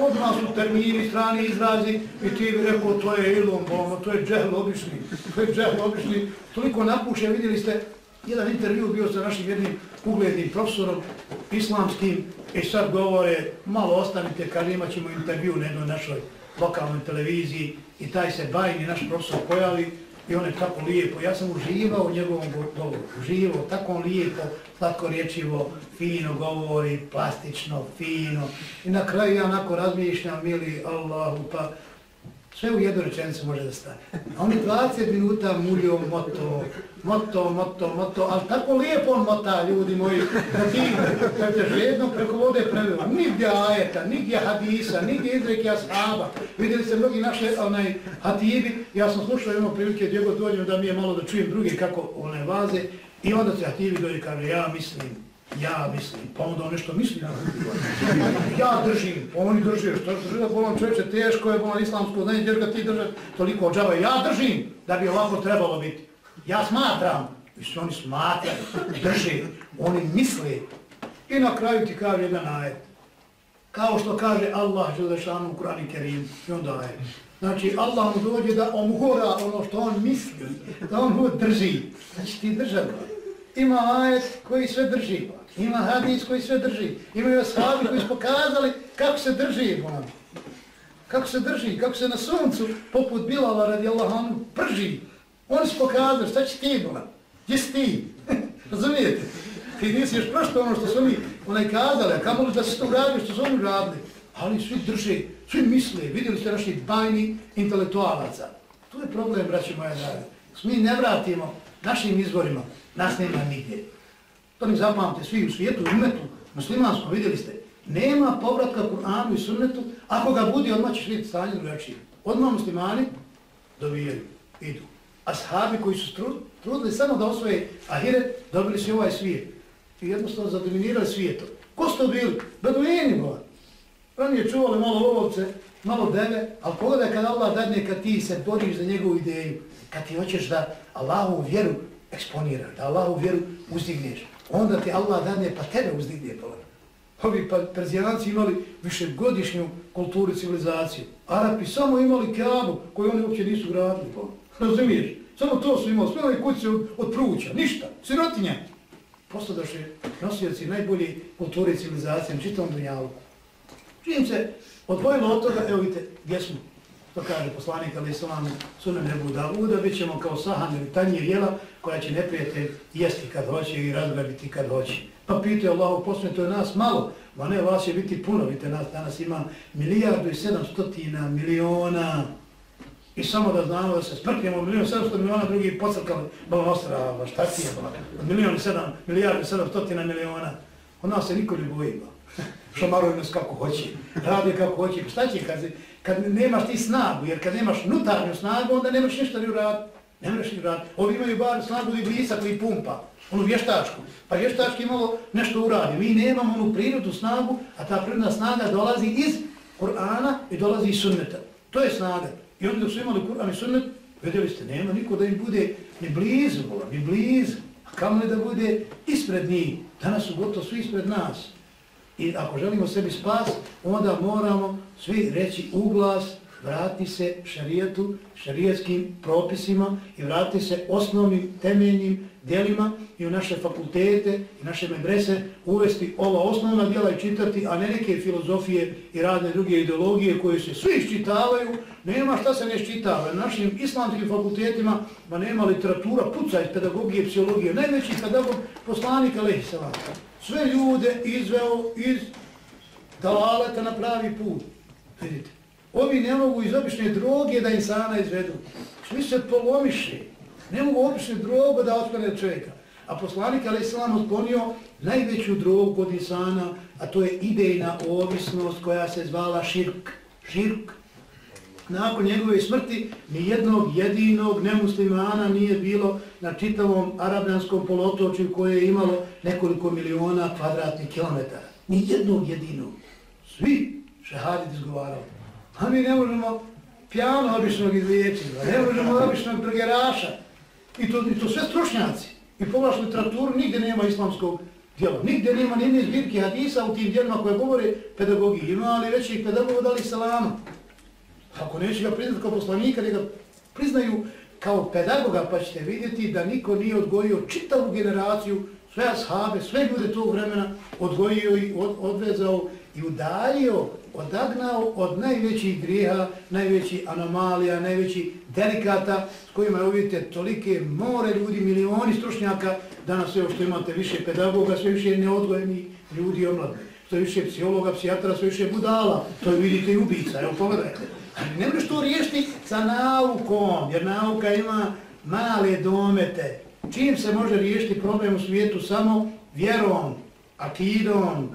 Odmah su termini, strani izrazi i ti bi rekao, to je ilom, bomo, to je džehl obični, to je džehl obični. Toliko napuše, vidjeli ste, jedan intervju bio sa našim jednim uglednim profesorom islamskim i sad govore, malo ostanite, kad imat ćemo intervju na jednoj našoj lokalnoj televiziji i taj se bajni naš profesor pojavi I on je tako lijepo, ja sam uživao u njegovom govoru, uživao, tako on lijepo, slatko riječivo, fino govori, plastično, fino. I na kraju ja onako razmišljam, mili Allahu, pa sve u jednu rečenicu može da stane. A on je 20 minuta mulio moto, moto, moto, moto, ali tako lijepo on mota, ljudi moji, da ti, kad te žedno preko vode preveo, nigdje ajeta, nigdje hadisa, nigdje izreke ashaba. Vidjeli ste mnogi naše onaj, hatibi, ja sam slušao jedno prilike gdje god dođem da mi je malo da čujem drugi kako one vaze, i onda se hatibi dođe kaže, ja mislim, ja mislim, pa onda on nešto misli na Ja držim, oni drže, što drži da bolam čovječe, teško je bolam islamsko, znanje, jer ga ti drže toliko ođava. Ja držim da bi ovako trebalo biti. Ja smatram, i što oni smatraju, drži, oni misle. I na kraju ti kaže jedan ajet. Kao što kaže Allah, Želešanu u Kurani Kerim, i onda ajet. Znači, Allah mu dođe da omhora ono što on misli, da on mu drži. Znači, ti držati. Ima ajet koji sve drži. Ima hadis koji sve drži. Imaju ashabi koji su pokazali kako se drži. Kako se drži, kako se na suncu poput Bilala radi Allahom prži. Oni su pokazali, šta će ti Ibn Gdje si ti? (laughs) Razumijete? Ti nisi još prošto ono što su oni onaj kazali, a kamo li da se to uradio što su oni uradili? Ali svi drže, svi misle, vidjeli ste naših bajni intelektualaca. Tu je problem, braći moja dragi. Mi ne vratimo našim izvorima, nas nema nigdje. To mi zapamte svi u svijetu, u umetu, muslimanskom, vidjeli ste. Nema povratka Kur'anu i sunnetu, ako ga budi, odmah ćeš vidjeti stanje drugačije. Odmah muslimani dovijeli, idu. A sahabi koji su trudili samo da osvoje ahiret, dobili su ovaj svijet. I jednostavno zadominirali svijetom. Ko su to bili? Beduini, Oni Ranije čuvali malo olovce, malo deve, ali pogledaj kad Allah dadne, kad ti se boriš za njegovu ideju, kad ti hoćeš da Allahu vjeru eksponiraš, da Allahu vjeru uzdigneš, onda ti Allah dane pa tebe uzdigne pogledaj. Ovi pa Perzijanci imali višegodišnju kulturu i civilizaciju. Arapi samo imali kjabu koju oni uopće nisu gradili. Pa, razumiješ? Samo to su imali. Sve ove kuće od, od pruća. Ništa. Sirotinja. Posladaše nosioci najbolje kulture i civilizacije na čitom dunjalu. Čim se odvojilo od toga, evo vidite, gdje smo? To kaže poslanik Ali Islam, sunem nebu Davuda, bit ćemo kao sahan ili tanjir jela koja će neprijatelj jesti kad hoće i razgrabiti kad hoće. Pa pitaju Allahu posljedno, to je nas malo, ma ne, vas će biti puno, vidite, nas danas ima milijardu i sedamstotina miliona. I samo da znamo da se smrtimo milijon i sedamsto miliona, drugi pocrkali, bala nostra, šta ti je, milijon i sedam, milijardu i sedamstotina miliona. Od nas se niko ne bojima. (laughs) Šamaruju nas kako hoće, radi kako hoće, pa šta će kad, kad nemaš ti snagu, jer kad nemaš nutarnju snagu, onda nemaš ništa ni uraditi. Ne možeš ni uraditi. Ovi imaju bar snagu i blisa koji pumpa onu vještačku. Pa vještački malo nešto uradi. Mi nemamo onu prirodnu snagu, a ta prirodna snaga dolazi iz Kur'ana i dolazi iz sunneta. To je snaga. I oni dok su imali Kur'an i sunnet, vidjeli ste, nema niko da im bude ni blizu, ni blizu. A kamo da bude ispred njih? Danas su gotovo svi ispred nas. I ako želimo sebi spas, onda moramo svi reći uglas, vrati se šarijetu, šarijetskim propisima i vrati se osnovnim temeljnim dijelima i u naše fakultete i naše medrese uvesti ova osnovna dijela i čitati, a ne neke filozofije i radne druge ideologije koje se svi iščitavaju, nema šta se ne iščitava. Na našim islamskim fakultetima ma nema literatura, puca iz pedagogije, psihologije, najveći pedagog poslanika Lehisala. Sve ljude izveo iz dalaleta na pravi put. Vidite. Ovi ne mogu iz obične droge da insana izvedu. Svi se polomiše. Ne mogu obične droge da otklone čovjeka. A poslanik Ali Islam otklonio najveću drogu kod insana, a to je idejna ovisnost koja se zvala širk. Širk. Nakon njegove smrti ni jednog jedinog nemuslimana nije bilo na čitavom arabljanskom polotočju koje je imalo nekoliko miliona kvadratnih kilometara. Ni jednog jedinog. Svi šehadit izgovarali. A mi ne možemo pijano običnog izliječiti, ne možemo običnog drogeraša. I to, I to sve stručnjaci. I povlaš literaturu, nigdje nema islamskog djela. Nigdje nema nijedne zbirke hadisa u tim djelima koje govore pedagogiji. Ima ali veći pedagogu dali salama. Ako neće ga priznati kao poslanika, ne ga priznaju kao pedagoga, pa ćete vidjeti da niko nije odgojio čitavu generaciju, sve ashabe, sve ljude tog vremena, odgojio i od, odvezao i udaljio, odagnao od najvećih grijeha, najvećih anomalija, najvećih delikata s kojima je uvijete tolike more ljudi, milioni stručnjaka, danas sve što imate više pedagoga, sve više neodgojeni ljudi i omladni, sve više psihologa, psijatra, sve više budala, to je vidite i ubica, evo pogledajte. Ali ne možeš to riješiti sa naukom, jer nauka ima male domete. Čim se može riješiti problem u svijetu samo vjerom, akidom,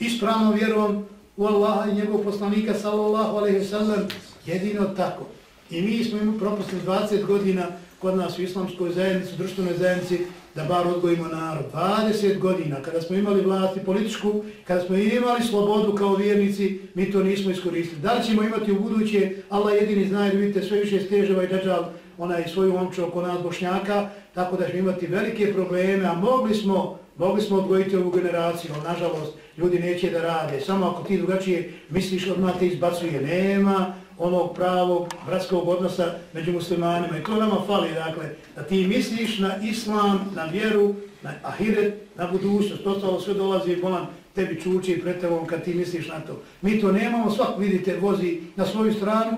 ispravnom vjerom u Allaha i njegov poslanika sallallahu alaihi sallam, jedino tako. I mi smo im propustili 20 godina kod nas u islamskoj zajednici, društvenoj zajednici, da bar odgojimo narod. 20 godina, kada smo imali vlast i političku, kada smo imali slobodu kao vjernici, mi to nismo iskoristili. Da li ćemo imati u buduće, Allah jedini zna, jer vidite sve više steževa i dađal, onaj svoju omču oko nas bošnjaka, tako da ćemo imati velike probleme, a mogli smo Mogli smo odgojiti ovu generaciju, ali nažalost ljudi neće da rade. Samo ako ti drugačije misliš, odmah te izbacuje. Nema onog pravog bratskog odnosa među muslimanima. I to nama fali, dakle, da ti misliš na islam, na vjeru, na ahiret, na budućnost. Ostalo sve dolazi i bolan tebi čuči i pred tebom kad ti misliš na to. Mi to nemamo, svak vidite, vozi na svoju stranu,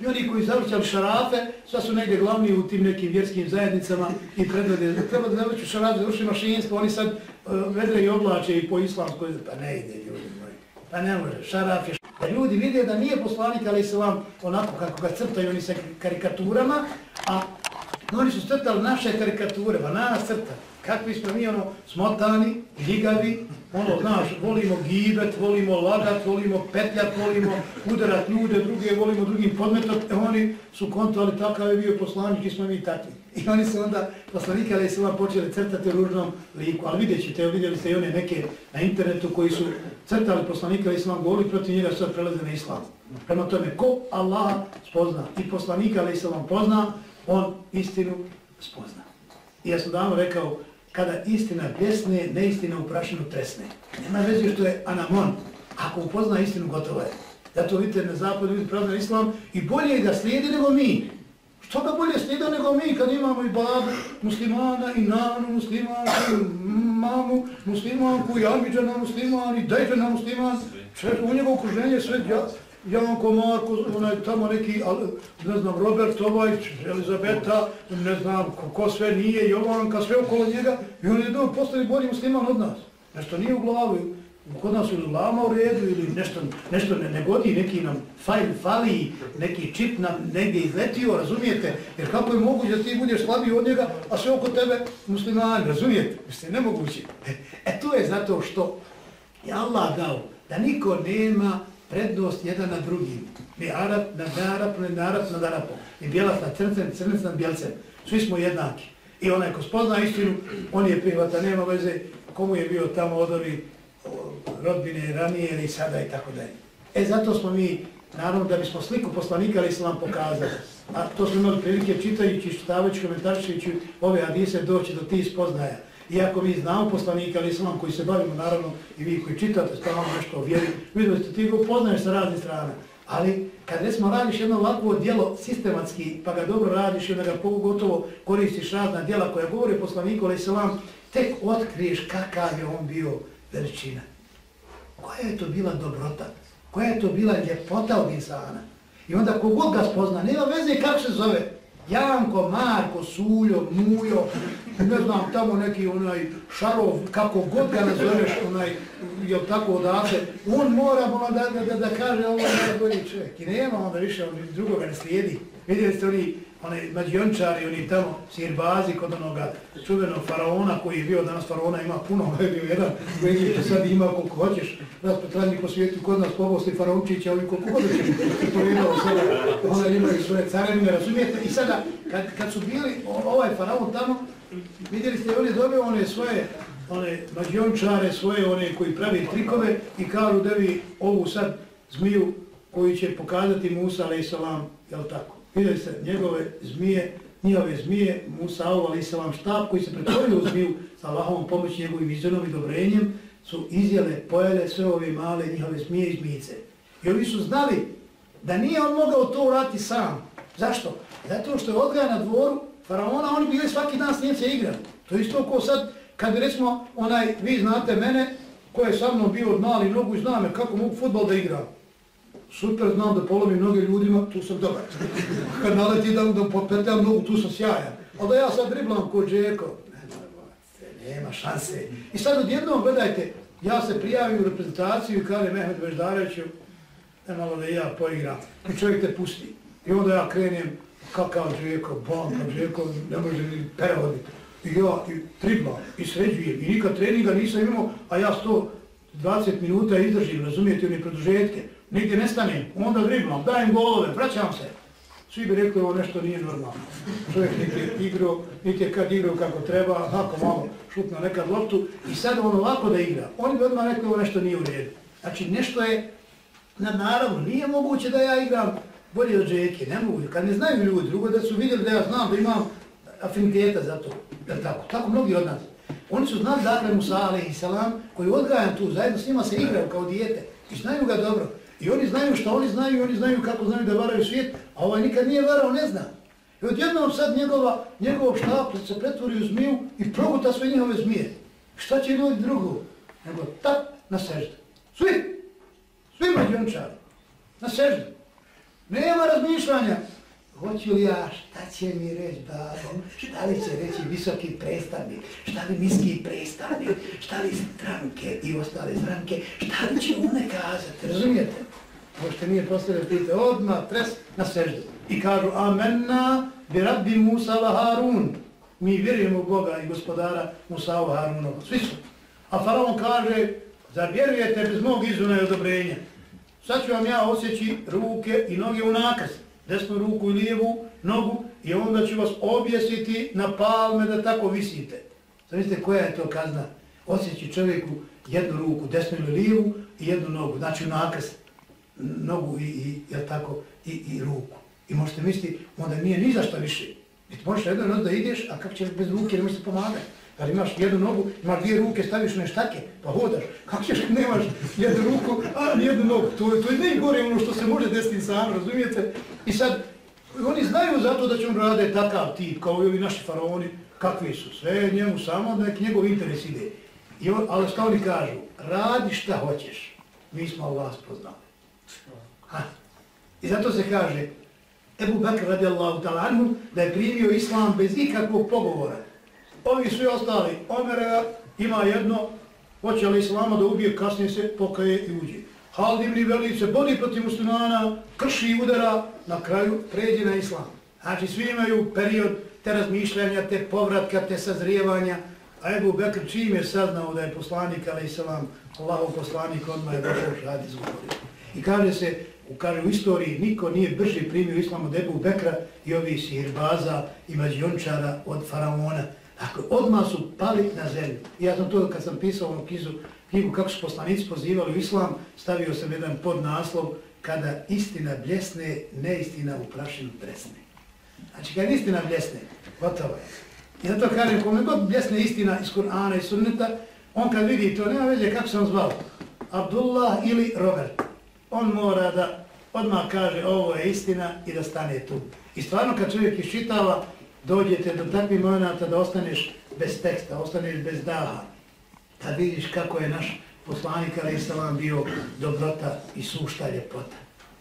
I oni koji zavrćali šarafe, sva su negdje glavni u tim nekim vjerskim zajednicama i predvede. Treba da zavrću šarafe, završi mašinstvo, oni sad uh, vedre i oblače i po islamskoj. Pa ne ide ljudi. Pa ne može, šaraf je šaraf. Da ljudi vide da nije poslanik, ali se vam onako kako ga crtaju oni sa karikaturama, a No, oni su crtali naše karikature, pa nas crta. Kakvi smo mi, ono, smotani, ljigavi, ono, znaš, volimo gibet, volimo lagat, volimo petljat, volimo udarat ljude, druge, volimo drugim podmetom, e oni su kontovali takav je bio poslanik i smo mi takvi. I oni su onda poslanike, ali su vam počeli crtati ružnom liku, ali vidjet ćete, vidjeli ste i one neke na internetu koji su crtali poslanike, ali su vam govorili protiv njega, sad prelaze na islam. Prema tome, ko Allah spozna i poslanika, ali se vam pozna, on istinu spozna. I ja sam davno rekao, kada istina pjesne, neistina u prašinu tresne. Nema veze što je anamon. Ako upozna istinu, gotovo je. Zato vidite na zapadu, vidite pravda islam i bolje je da slijedi nego mi. Što ga bolje slijedi nego mi kad imamo i babu muslimana i nanu muslimanku, mamu muslimanku i amidžana musliman i dajđana musliman. Sve u njegovo okruženje sve dja, Janko, Marko, onaj tamo neki, ne znam, Robert, ovaj, Elizabeta, ne znam, ko, ko sve nije, Jovanka, sve okolo njega, i on je dobro postavi bolji musliman od nas. Nešto nije u glavi, kod nas je lama u redu, ili nešto, nešto ne, ne godi, neki nam fajl fali, neki čip nam negdje izletio, razumijete? Jer kako je moguće da ti budeš slabiji od njega, a sve oko tebe muslimani, razumijete? Mislim, nemoguće. E, e to je zato što je Allah dao da niko nema prednost jedan na drugim. Mi Arab na Arab, ne Arab na Arabu. I bijelac na crncem, crnec na bijelcem. Svi smo jednaki. I onaj ko spozna istinu, on je prihvata, nema veze komu je bio tamo od ovih rodbine ranije ili sada i tako dalje. E zato smo mi, naravno da bismo sliku poslanika ali islam pokazali. A to smo imali prilike čitajući, štavajući, komentaršujući ove hadise doći do tih spoznaja. Iako mi znamo poslanika, ali islam koji se bavimo, naravno, i vi koji čitate stavamo nešto o vjeri, vidimo ste, ti ga upoznaješ sa raznih strana. Ali kad recimo radiš jedno ovakvo dijelo sistematski, pa ga dobro radiš i onda ga pogotovo koristiš razna dijela koja govori poslaniku, ali islam, tek otkriješ kakav je on bio veličina. Koja je to bila dobrota? Koja je to bila ljepota od insana? I onda kogod ga spozna, nema veze kako se zove, Janko, Marko, Suljo, Mujo, ne znam, tamo neki onaj Šarov, kako god ga nazoveš, onaj, jel tako odavde, on mora ono da, da, da, da kaže ovo je najbolji čovjek. I nema onda više, on drugoga ne slijedi. Vidjeli ste oni, oni mađiončari, oni tamo sirbazi kod onoga čuvenog faraona koji je bio danas faraona, ima puno, je bio jedan u Egiptu, sad ima koliko hoćeš, raspotradnik po svijetu, kod nas pobosti faraončića, ovi koliko hoćeš, to je imao sada, onda imaju svoje carenine, razumijete, i sada, kad, kad su bili ovaj faraon tamo, vidjeli ste, on je dobio one svoje, one mađiončare, svoje one koji pravi trikove i kažu da vi ovu sad zmiju koju će pokazati Musa, alaih salam, jel tako? Vidjeli ste njegove zmije, njihove zmije, Musa ali se štab koji se pretvorio u zmiju sa Allahovom pomoći njegovim izvjenom i dobrenjem, su izjele, pojele sve ove male njihove zmije i zmijice. I oni su znali da nije on mogao to urati sam. Zašto? Zato što je odgaja na dvoru faraona, oni bili svaki dan s njim se igrali. To je isto ko sad, kad bi recimo, onaj, vi znate mene, ko je sa mnom bio od mali nogu i zna me kako mogu futbol da igram super, znam da polomim mnoge ljudima, tu sam dobar. (laughs) Kad naleti da, da popetljam nogu, tu sam sjajan. Ali da ja sad driblam ko Džeko, nema šanse. I sad odjednom, gledajte, ja se prijavim u reprezentaciju i kaže Mehmed Veždareću, da e, malo da ja poigram. I čovjek te pusti. I onda ja krenem, kakav Žeko, banka Žeko, ne može ni prevoditi. I ja i triblam, i sređujem. I nikad treninga nisam imao, a ja 120 minuta izdržim, razumijete, one produžetke nigdje ne stanem, onda driblam, dajem golove, vraćam se. Svi bi rekli ovo nešto nije normalno. Čovjek niti je igrao, niti je kad igrao kako treba, ako malo šutno nekad loptu i sad ono lako da igra. Oni bi odmah rekli ovo nešto nije u redu. Znači nešto je, na naravno, nije moguće da ja igram bolje od džeke, ne mogu. Kad ne znaju ljudi, drugo da su vidjeli da ja znam da imam afiniteta za to. Da tako, tako mnogi od nas. Oni su znali dakle Musa a.s. koji odgajam tu, zajedno s njima se igrao kao dijete i znaju ga dobro. I oni znaju što oni znaju, oni znaju kako znaju da varaju svijet, a ovaj nikad nije varao, ne zna. I odjednom sad njegova, njegov štap se pretvori u zmiju i proguta sve njihove zmije. Šta će ljudi drugo? Nego tak na seždu. Svi, svi mađunčari. na seždu. Nema razmišljanja. Hoću li ja, šta će mi reći babo, šta li će reći visoki predstavnik, šta li niski predstavnik, šta li stranke i ostale stranke, šta li će one kazati, razumijete? Možete nije postavljeno pite, odmah tres na seždu. I kažu, amenna bi rabbi Musa va Harun. Mi vjerujemo u Boga i gospodara Musa va Harunova. Svi su. A faraon kaže, zar vjerujete bez mog izuna i odobrenja? Sad ću vam ja osjeći ruke i noge u nakaz. Desnu ruku i lijevu nogu i onda ću vas objesiti na palme da tako visite. Znate koja je to kazna? Osjeći čovjeku jednu ruku, desnu ili lijevu i jednu nogu. Znači u nakaz nogu i, i, jel tako, i, i ruku. I možete misliti, onda nije ni zašto više. Ti možeš jedan noć da ideš, a kako ćeš bez ruke, ne možeš se pomagati. Kad imaš jednu nogu, imaš dvije ruke, staviš na štake, pa hodaš. Kako ćeš kad nemaš jednu ruku, a jednu nogu? To, to je najgore ono što se može desiti sam, razumijete? I sad, oni znaju zato da će on rade takav tip, kao i ovi naši faraoni, kakvi su. Sve njemu samo, nek njegov interes ide. I on, ali što oni kažu, radi šta hoćeš, mi smo Allah spoznali. Ha. I zato se kaže, Ebu Bakr radijallahu ta'ala anhu, da je primio islam bez ikakvog pogovora. Ovi svi ostali, Omer ima jedno, hoće li islama da ubije, kasnije se pokaje i uđe. Halid ibn Velid se bodi protiv muslimana, krši i udara, na kraju pređe na islam. Znači svi imaju period te razmišljanja, te povratka, te sazrijevanja. A Ebu Bekr čim je saznao da je poslanik, ali islam, Allahov poslanik, odmah je došao šadi zgovorio. I kaže se, u, kaže, u istoriji niko nije brže primio islam od Ebu Bekra i ovih sihirbaza i mađiončara od faraona. Dakle, odmah su pali na zemlju. Ja sam to, kad sam pisao ovom kizu, knjigu kako su poslanici pozivali u islam, stavio sam jedan podnaslov kada istina bljesne, neistina u prašinu tresne. Znači, kada istina bljesne, gotovo je. I zato kažem, kome god bljesne istina iz Kur'ana i sunneta, on kad vidi to, nema veze kako se zvao, Abdullah ili Robert, on mora da odmah kaže ovo je istina i da stane tu. I stvarno kad čovjek iščitava, dođete do takvih momenta da ostaneš bez teksta, ostaneš bez daha, da vidiš kako je naš poslanik Ali Isalam bio dobrota i sušta ljepota.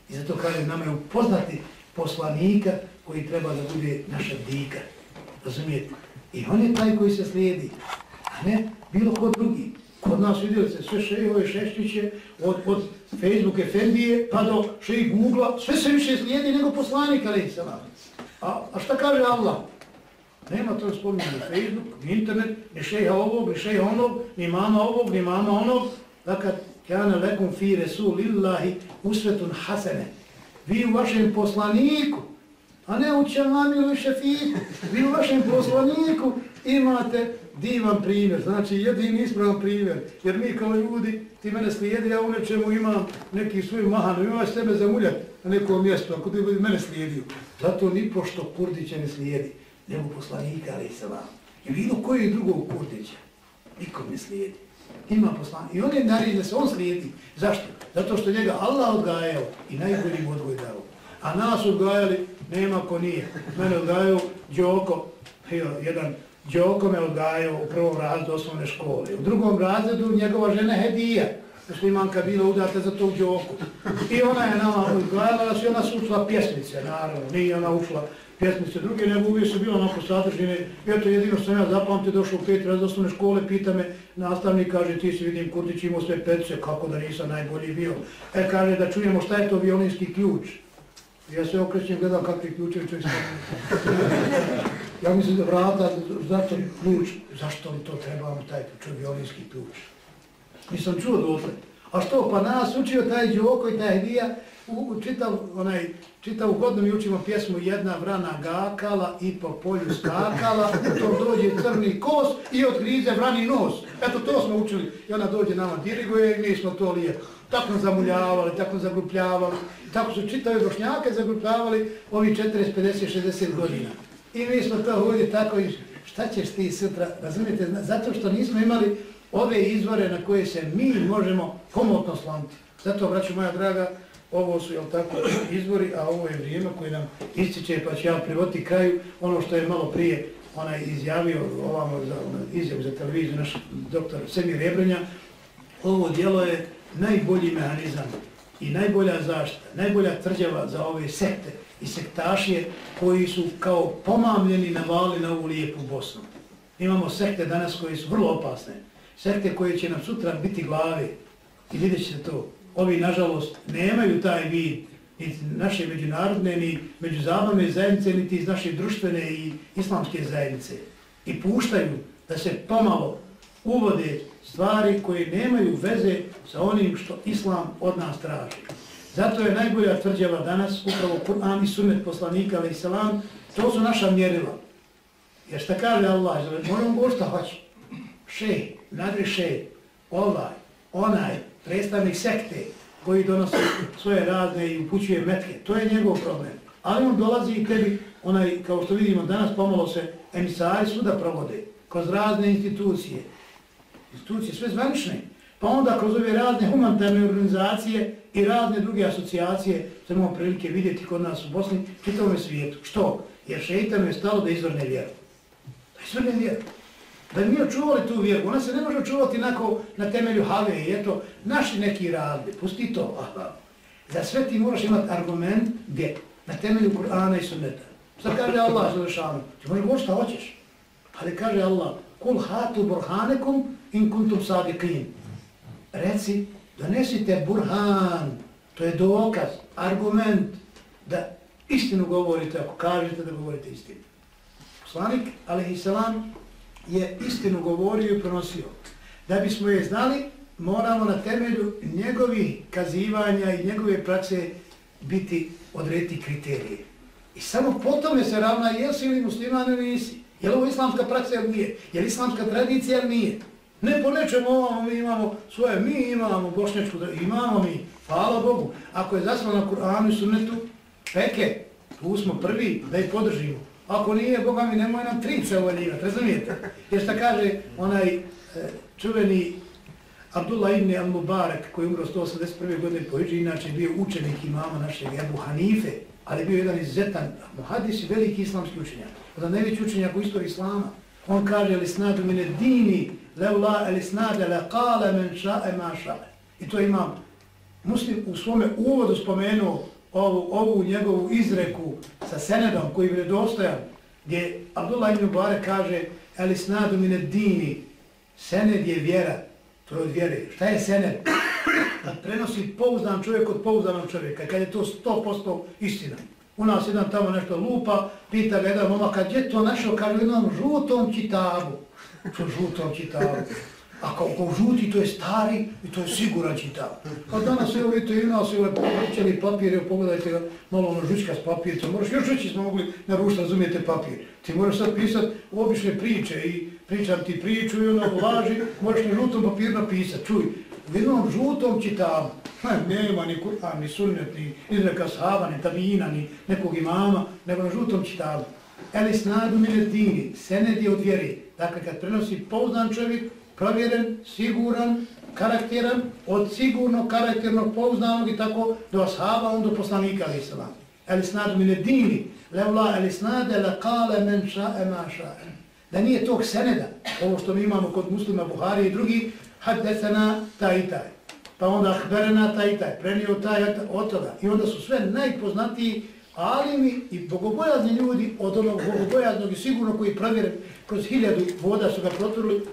I zato kažem, nama je upoznati poslanika koji treba da bude naša dika. Razumijete? I on je taj koji se slijedi, a ne bilo kod drugi. Kod nas vidjeli se sve šejove šešćiće, od, od Facebook Efendije pa do šej Google-a, sve se više slijedi nego poslanik Ali Isalam. A, a šta kaže Allah? Nema to spominje ni Facebook, ni internet, ni šeha ovog, ni šeha onog, ni mama ovog, ni mama onog. Dakle, kjana lekum fi resul illahi usvetun hasene. Vi u vašem poslaniku, a ne u čelami ili šefiku, vi u vašem poslaniku imate divan primjer, znači jedini ispravan primjer. Jer mi kao ljudi, ti mene slijedi, ja u nečemu imam neki svoj mahan, imaš sebe zamuljati na nekom mjestu, ako ti mene slijedio. Zato ni pošto Kurdiće ne slijedi nego poslanika, ali se vam. I bilo koji drugog kurdića, nikom ne slijedi. Ima poslanika. I on je naređen da se on slijedi. Zašto? Zato što njega Allah odgajao i najbolji mu odgoj dao. A nas odgajali, nema ko nije. Mene odgajao Đoko, jedan Đoko me odgajao u prvom razredu osnovne škole. U drugom razredu njegova žena Hedija, muslimanka bila udata za tog Đoku. I ona je nama odgajala, da se ona su sučila pjesmice, naravno. Nije ona ušla pjesmice druge, nego uvijek su bilo onako sadržine. Eto jedino sam ja zapamtio, došao u pet razli osnovne škole, pita me, nastavnik kaže, ti si vidim Kurdić imao sve petice, kako da nisam najbolji bio. E kaže da čujemo šta je to violinski ključ. Ja se okrećem, gledam kakvi ključevi čovjek (laughs) Ja mislim da vrata, zato ključ, zašto li to trebamo, taj ključ, violinski ključ. Nisam čuo dotle. A što, pa nas učio taj džoko i taj hedija, u, čitav, onaj, čitav uhodno mi učimo pjesmu Jedna vrana gakala i po polju skakala, to dođe crni kos i od grize vrani nos. Eto, to smo učili. I ona dođe nama diriguje i mi smo to lijepo. Tako nam zamuljavali, tako zagrupljavali. Tako su čitave bošnjake zagrupljavali ovi 40, 50, 60 godina. I mi smo to uvijek tako i šta ćeš ti sutra, razumijete, zato što nismo imali ove izvore na koje se mi možemo komotno sloniti. Zato, braću moja draga, ovo su, jel tako, izvori, a ovo je vrijeme koje nam ističe, pa ću ja privoti kraju ono što je malo prije onaj izjavio ovamo za ono, izjavu za televiziju naš doktor Semir Rebrnja, Ovo dijelo je najbolji mehanizam i najbolja zaštita, najbolja tvrđava za ove sekte i sektašije koji su kao pomamljeni navali na ovu lijepu Bosnu. Imamo sekte danas koje su vrlo opasne, sekte koje će nam sutra biti glave i vidjet ćete to ovi, nažalost, nemaju taj vid ni naše međunarodne, ni međuzabavne zajednice, niti iz naše društvene i islamske zajednice. I puštaju da se pomalo uvode stvari koje nemaju veze sa onim što islam od nas traži. Zato je najbolja tvrđava danas upravo Kur'an i sunnet poslanika, ali i salam, to su naša mjerila. Jer šta kaže Allah, moramo go šta hoće. Še, nadriše ovaj, onaj, predstavnik sekte, koji donosi svoje razne i upućuje metke, to je njegov problem. Ali on dolazi i tebi, onaj, kao što vidimo danas, pomalo se emisari suda provode, kroz razne institucije, institucije sve zvanične, pa onda kroz ove razne humanitarne organizacije i razne druge asocijacije se imamo prilike vidjeti kod nas u Bosni, čitavom svijetu. Što? Jer šeitanu je stalo da izvrne vjeru. Da izvrne vjeru. Da bi mi očuvali tu vjeru. Ona se ne može očuvati nako na temelju have i eto, naši neki radili, pusti to. Aha. Za sve ti moraš imati argument gdje? Na temelju Kur'ana i sunneta. Sad kaže Allah za lešanu? Ti možeš govoriti šta hoćeš. Ali kaže Allah, kul hatu burhanekum in kuntum sadiqin. Reci, donesite burhan, to je dokaz, argument, da istinu govorite, ako kažete da govorite istinu. Poslanik, alaihi salam, je istinu govorio i pronosio. Da bismo je znali, moramo na temelju njegovih kazivanja i njegove prakse biti odrediti kriterije. I samo potom je se ravna jesi li musliman ili nisi. Je li ovo islamska praksa ili nije? Je li islamska tradicija ili nije? Ne po nečemu ovamo, mi imamo svoje, mi imamo bošnjačku, imamo mi, hvala Bogu. Ako je zasnovano na Kur'anu i sunnetu, peke, tu smo prvi da ih podržimo. Ako nije, Boga mi, nemoj nam trice uvaljivati, razumijete? Jer šta kaže onaj e, čuveni Abdullah ibn al-Mubarak, koji umro 181. godine po Iđi, inače bio učenik imama našeg Ebu Hanife, ali bio jedan izuzetan muhadis i veliki islamski učenjak. Jedan najveći učenjak u istoriji islama. On kaže, li snadu mine dini, leula li snade, le kale men ša'e ma ša'e. I to imam muslim u svome uvodu spomenuo ovu, ovu njegovu izreku sa senedom koji je dostojan, gdje Abdullah ibn Mubarak kaže ali snadu mine dini, sened je vjera, to je od vjere. Šta je sened? Da prenosi pouzdan čovjek od pouzdanog čovjeka, kad je to 100% istina. U nas jedan tamo nešto lupa, pita ga jedan momak, kad je to našao, kaže u jednom žutom čitabu. Što žutom čitabu. A kao, kao žuti, to je stari i to je siguran čitav. Pa danas, evo, vidite, i nas, evo, povećali papir, evo, pogledajte malo ono žučka s papirca, moraš, još veći smo mogli narušiti, razumijete papir. Ti moraš sad pisati obične priče i pričam ti priču i ono laži, moraš na žutom papiru napisati, čuj, u jednom žutom čitavu, nema ni Kur'an, ni sunnet, ni izreka sahaba, ni tabina, ni nekog imama, nego na žutom čitavu. Eli snadu miletini, sened je od vjeri. Dakle, kad prenosi pouznan čovjek, provjeren, siguran, karakteran, od sigurno karakternog, pouznanog i tako do ashaba, on do poslanika ali islam. El isnad mine dini, levla el isnade le kale men ša'e ma ša'e. Da nije tog seneda, ovo što mi imamo kod muslima Buhari i drugi, haddesena taj i taj. Pa onda hberena taj i taj, prenio taj od toga. I onda su sve najpoznatiji alimi i bogobojazni ljudi od onog bogobojaznog i sigurno koji provjeren kroz hiljadu voda su ga protvorili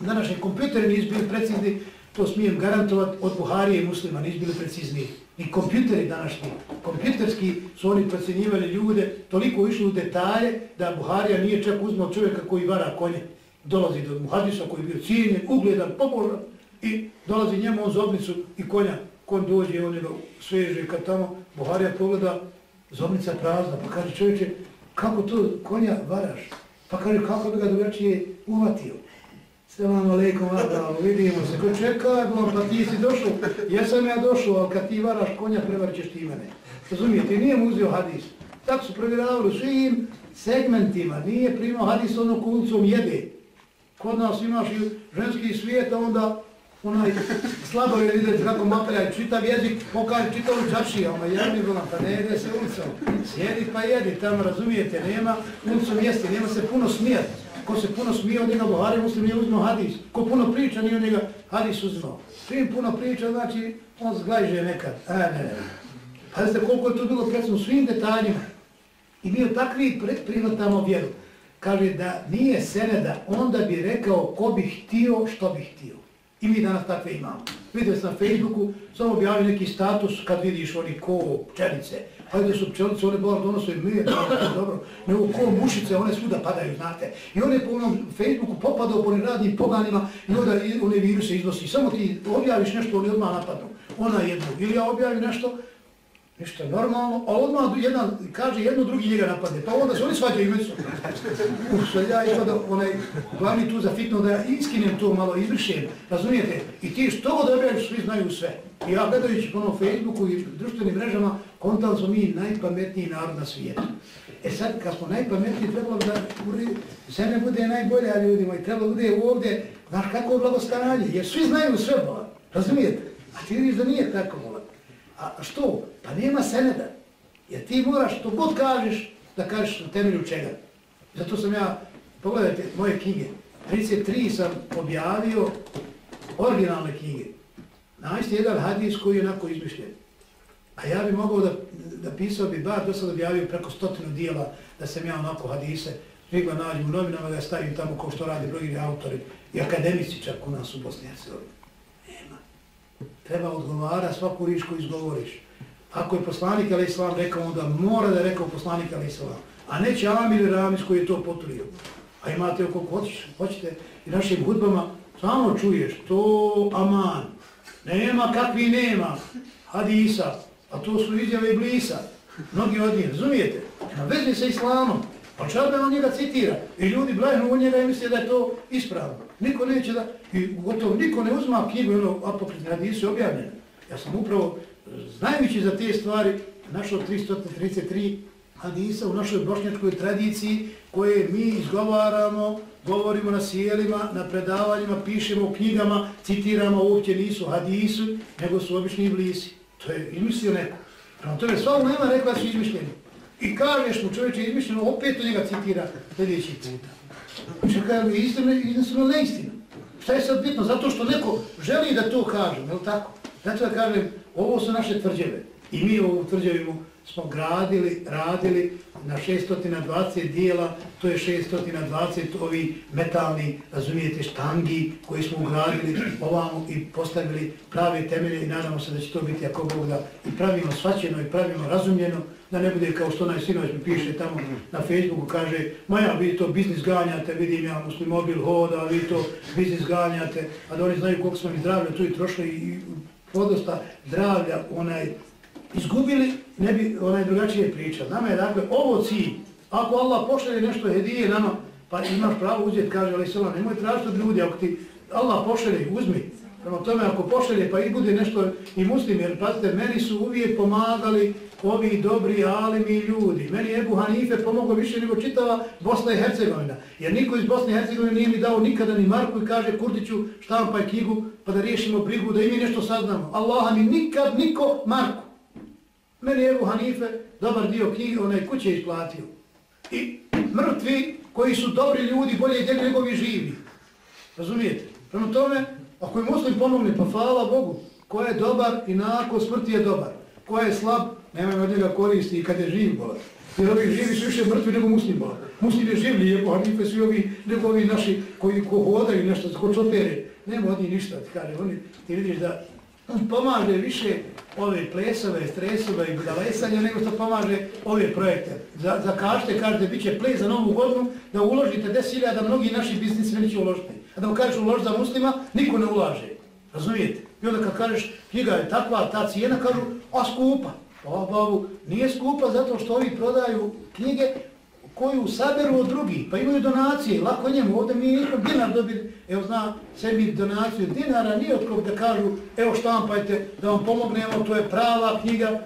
današnji kompjuteri nisu bili precizni, to smijem garantovati, od Buharije i muslima nisu bili precizni. Ni kompjuteri današnji, kompjuterski su oni procenjivali ljude, toliko išli u detalje da Buharija nije čak uzmao čovjeka koji vara konje. Dolazi do Muhadisa koji je bio cijenjen, ugledan, pobožan i dolazi njemu on zobnicu i konja. Kon dođe, on je ga sveže kad tamo Buharija pogleda, zobnica prazna, pa kaže čovječe, kako to konja varaš? Pa kaže, kako bi ga drugačije uvatio? Selam aleikum, Adam, vidimo se. Ko čekaj, bol, pa ti si došao. Ja sam ja došao, ali kad ti varaš konja, prevarćeš ti mene. Razumijete, nije mu uzio hadis. Tako su provjeravali svim segmentima. Nije primao hadis ono kulcom jede. Kod nas imaš i ženski svijet, a onda onaj slabo je vidjeti kako maplja čitav jezik, pokaže čitavu čaši, a ono ja mi volam, pa ne jede se ulicom. Sjedi pa jedi, tamo razumijete, nema ulicom jesti, nema se puno smijeti. Ko se puno smije od njega Buhari, muslim nije uzmao hadis. Ko puno priča, nije od njega hadis uzmao. Čim puno priča, znači, on zglajže nekad. A, ne, ne. Pazite koliko je to bilo predsjedno svim detaljima. I mi od takvi prihvatamo vjeru. Kaže da nije seneda, onda bi rekao ko bi htio, što bi htio. I mi danas takve imamo. Vidio sam na Facebooku, samo objavio neki status kad vidiš oni ko pčelice. Hajde su pčelice, one bar donose mir, dobro. Nego ko mušice, one svuda padaju, znate. I one po onom Facebooku popadao po neradnim poganima i onda one viruse iznosi. Samo ti objaviš nešto, oni odmah napadnu. Ona jednu. Ili ja objavim nešto, Ništa normalno, a odmah jedan kaže jedno, drugi njega napadne, pa onda se oni svađaju među. sad ja ispada onaj glavni tu za fitno da ja iskinem to malo izvršem, razumijete? I ti što god objaviš, svi znaju sve. I ja gledajući po onom Facebooku i društvenim mrežama, kontali smo mi najpametniji narod na svijetu. E sad, kad smo najpametniji, trebalo da se ne bude najbolja ljudima i trebalo bude ovdje, znaš kako je blagostaranje, jer svi znaju sve, razumijete? A ti vidiš da nije tako, mola. A što? Pa nema seneda. Jer ti moraš što god kažeš, da kažeš na temelju čega. Zato sam ja, pogledajte moje knjige, 33 sam objavio originalne knjige. Naći jedan hadis koji je onako izmišljen. A ja bi mogao da, da pisao bi bar, do sad objavio preko stotinu dijela da sam ja onako hadise, prigla nađu u novinama da ja stavim tamo kao što radi mnogi autori i akademici čak u nas u Bosni i Hercegovini. Nema. Treba odgovara svaku riš koju izgovoriš. Ako je poslanik Ali Islam rekao, onda mora da je rekao poslanik Ali Islam. A neće Amir Ramis koji je to potrio. A imate oko hoćete, hoćete i našim hudbama, samo čuješ, to aman. Nema kakvi nema hadisa, a to su izjave Iblisa. Mnogi od njih, razumijete? Na vezi sa Islamom. Pa čarbe da on njega citira. I ljudi blajnu u njega i misle da je to ispravno. Niko neće da, i gotovo niko ne uzma knjigu, ono apokritne hadise objavljene. Ja sam upravo znajući za te stvari, našao 333 hadisa u našoj bošnjačkoj tradiciji koje mi izgovaramo, govorimo na sjelima, na predavanjima, pišemo u knjigama, citiramo, uopće nisu hadisu, nego su obični iblisi. To je izmislio neko. Prvo tome sva u nema rekla su izmišljeni. I kažeš mu čovječe izmišljeno, opet u njega citira sljedeći puta. Znači, Čekaj, ali istina, istina, neistina. Šta je sad bitno? Zato što neko želi da to kaže, je li tako? Zato da kažem, ovo su naše tvrđeve. I mi ovu tvrđavu smo gradili, radili na 620 dijela, to je 620 ovi metalni, razumijete, štangi koji smo ugradili ovamo i postavili prave temelje i nadamo se da će to biti ako Bog da i pravimo svaćeno i pravimo razumljeno, da ne bude kao što onaj sinoć mi piše tamo na Facebooku, kaže, ma ja, vi to biznis ganjate, vidim ja, muslimobil hoda, vi to biznis ganjate, a da oni znaju koliko smo mi zdravlja tu i trošli i podosta zdravlja onaj izgubili, ne bi onaj drugačije pričao. Nama je dakle ovo cilj. Ako Allah pošalje nešto hedije nama, pa imaš pravo uzeti, kaže Ali Salam, nemoj tražiti od ljudi, ako ti Allah pošalje, uzmi. Prema tome, ako pošalje, pa i bude nešto i muslim, jer pazite, meni su uvijek pomagali ovi dobri alimi ljudi. Meni je Ebu Hanife pomogao više nego čitava Bosna i Hercegovina. Jer niko iz Bosne i Hercegovine nije mi dao nikada ni Marku i kaže Kurdiću štampaj knjigu pa da riješimo brigu, da i mi nešto saznamo. Allah mi nikad niko Marku. Meni je Ebu Hanife dobar dio knjige, onaj kuće isplatio. I mrtvi koji su dobri ljudi, bolje djeli nego vi živi. Razumijete? Prema tome, ako je muslim pomogne, pa hvala Bogu. Ko je dobar i nakon smrti je dobar. Ko je slab, nema od njega koristi i kad je živ bola. Jer ovi živi su više mrtvi nego muslim bola. Muslim je živli, je Ebu Hanife, svi ovi, nego ovi naši koji ko hodaju nešto, ko čopere. Nema od njih ništa, ti kaže. Oni, ti vidiš da Znači, pomaže više ove plesove, stresove i budalesanje nego što pomaže ove projekte. Za, za kažete, kažete, bit će ples za novu godinu da uložite 10.000 da mnogi naši biznismeni će uložiti. A da mu kažeš uloži za muslima, niko ne ulaže. Razumijete? I onda kad kažeš knjiga je takva, ta cijena, kažu, a skupa. Pa babu, nije skupa zato što ovi prodaju knjige koju saberu od drugih, pa imaju donacije, lako njemu, ovdje mi nismo dinar dobili, evo zna sebi donaciju dinara, nije od kog da kažu, evo štampajte, da vam pomognemo, to je prava knjiga.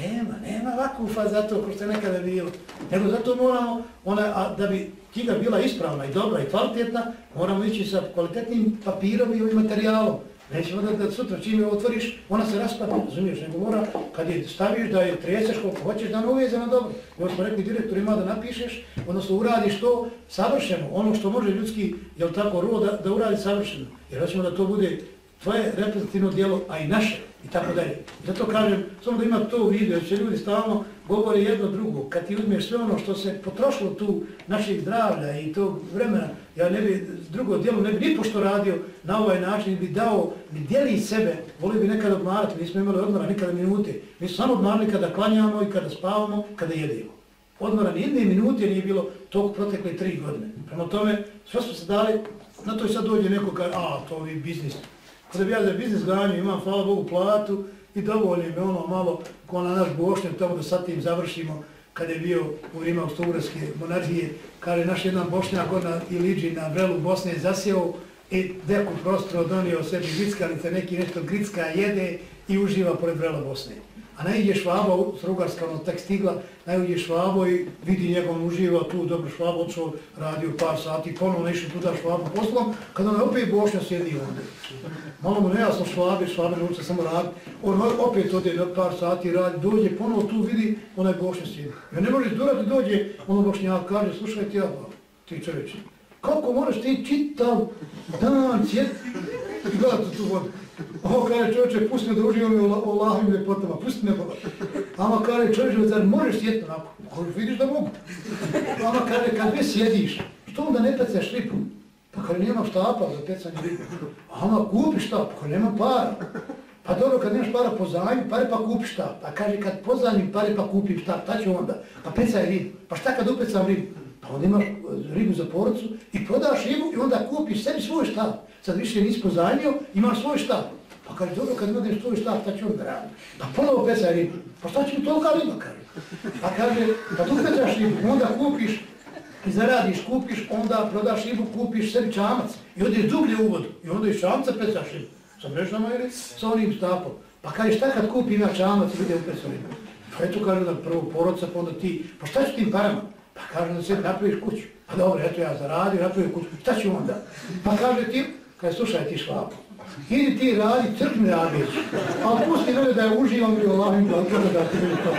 Nema, nema vakufa za to, ko što je nekada bilo. Nego zato moramo, ona, a, da bi knjiga bila ispravna i dobra i kvalitetna, moramo ići sa kvalitetnim papirom i ovim materijalom. Neće da, da sutra čim je otvoriš, ona se raspada, razumiješ, nego mora, kad je staviš da je treseš koliko hoćeš, da ne uveze na dobro. Evo smo rekli direktorima da napišeš, odnosno uradiš to savršeno, ono što može ljudski, jel tako, ruo da, da uradi savršeno. Jer hoćemo da to bude tvoje reprezentativno dijelo, a i naše i tako dalje. Zato kažem, samo da ima to u vidu, jer će ljudi stalno govori jedno drugo. Kad ti uzmeš sve ono što se potrošilo tu naših zdravlja i tog vremena, ja ne bi drugo djelo ne bi nipošto radio na ovaj način, bi dao, bi dijeli sebe, volio bi nekada odmarati, mi smo imali odmora nekada minute, mi smo samo odmarali kada klanjamo i kada spavamo, kada jedemo. Odmora ni jedne minute nije bilo tog protekle tri godine. Prema tome, sve smo se dali, na to i sad dođe neko kaže, a, to je biznis, Kada bi ja za biznis granju imam, hvala Bogu, platu i dovoljno me ono malo ko na naš bošnjak tamo da sad tim završimo kada je bio u vrijeme austrougarske monarhije, kada je naš jedan bošnjak od Iliđi na vrelu Bosne zasjeo i deku prostro donio sebi grickalice, neki nešto gricka jede i uživa pored vrela Bosne. A najidje švabo, srugarska ono tek stigla, najidje švabo i vidi njegov uživa tu, dobro švabo, odšao, radio par sati, ponovno išli tuda švabo poslom, kad on opet bošnja sjedi ovdje. Malo mu nejasno švabe, švabe ne uče samo radi, on opet ode na par sati radi, dođe, ponovo tu vidi, onaj bošnja sjedi. Ja ne možeš durati, dođe, ono bošnjak kaže, slušaj ti ja, ti čovječi, kako moraš ti čitav dan sjedi i gledati tu vodu. Ovo kaže čovječe, pusti me da uživam u Allahovim ljepotama, pusti me Boga. Ama kaže čovječe, zar možeš sjeti onako? Kaže, vidiš da mogu. Ama kaže, kad već sjediš, što onda ne peceš ripu? Pa kaže, nema štapa za pecanje ripu. Ama kupi štap, pa kaže, nema para. Pa dobro, kad nemaš para pozajmi, pare pa kupi štap. Pa kaže, kad pozajmi pare pa kupim štap, šta ću onda. Pa pecaj ribu. Pa šta kad upecam ribu? Pa onda imaš e, ribu za porcu i prodaš ribu i onda kupiš sebi svoj štab. sad više nisi pozajmio, imaš svoj štab. Pa kaže, dobro, kad imaš svoj štab, šta ću onda raditi? Pa ponovo pecaj ribu. Pa šta će mi tolika riba, kaže? Pa kaže, pa tu pecaš ribu, onda kupiš, i zaradiš, kupiš, onda prodaš ribu, kupiš sebi čamac i odeš dublje u vodu i onda iz čamca pecaš ribu. Sa mrežama ili sa onim štapom. Pa kaže, šta kad kupim ja čamac i ide u pecu ribu? Pa eto kaže da prvo porodca, pa onda ti, pa šta ću tim parama? Pa kaže da se napraviš kuću. Pa dobro, eto ja zaradio, napravio kuću. Šta ću onda? Pa kaže ti, kaže, slušaj ti šlapo. Idi ti radi, crkni radić. Pa pusti mene da je uživam i Allahim da odgleda da ti mi to.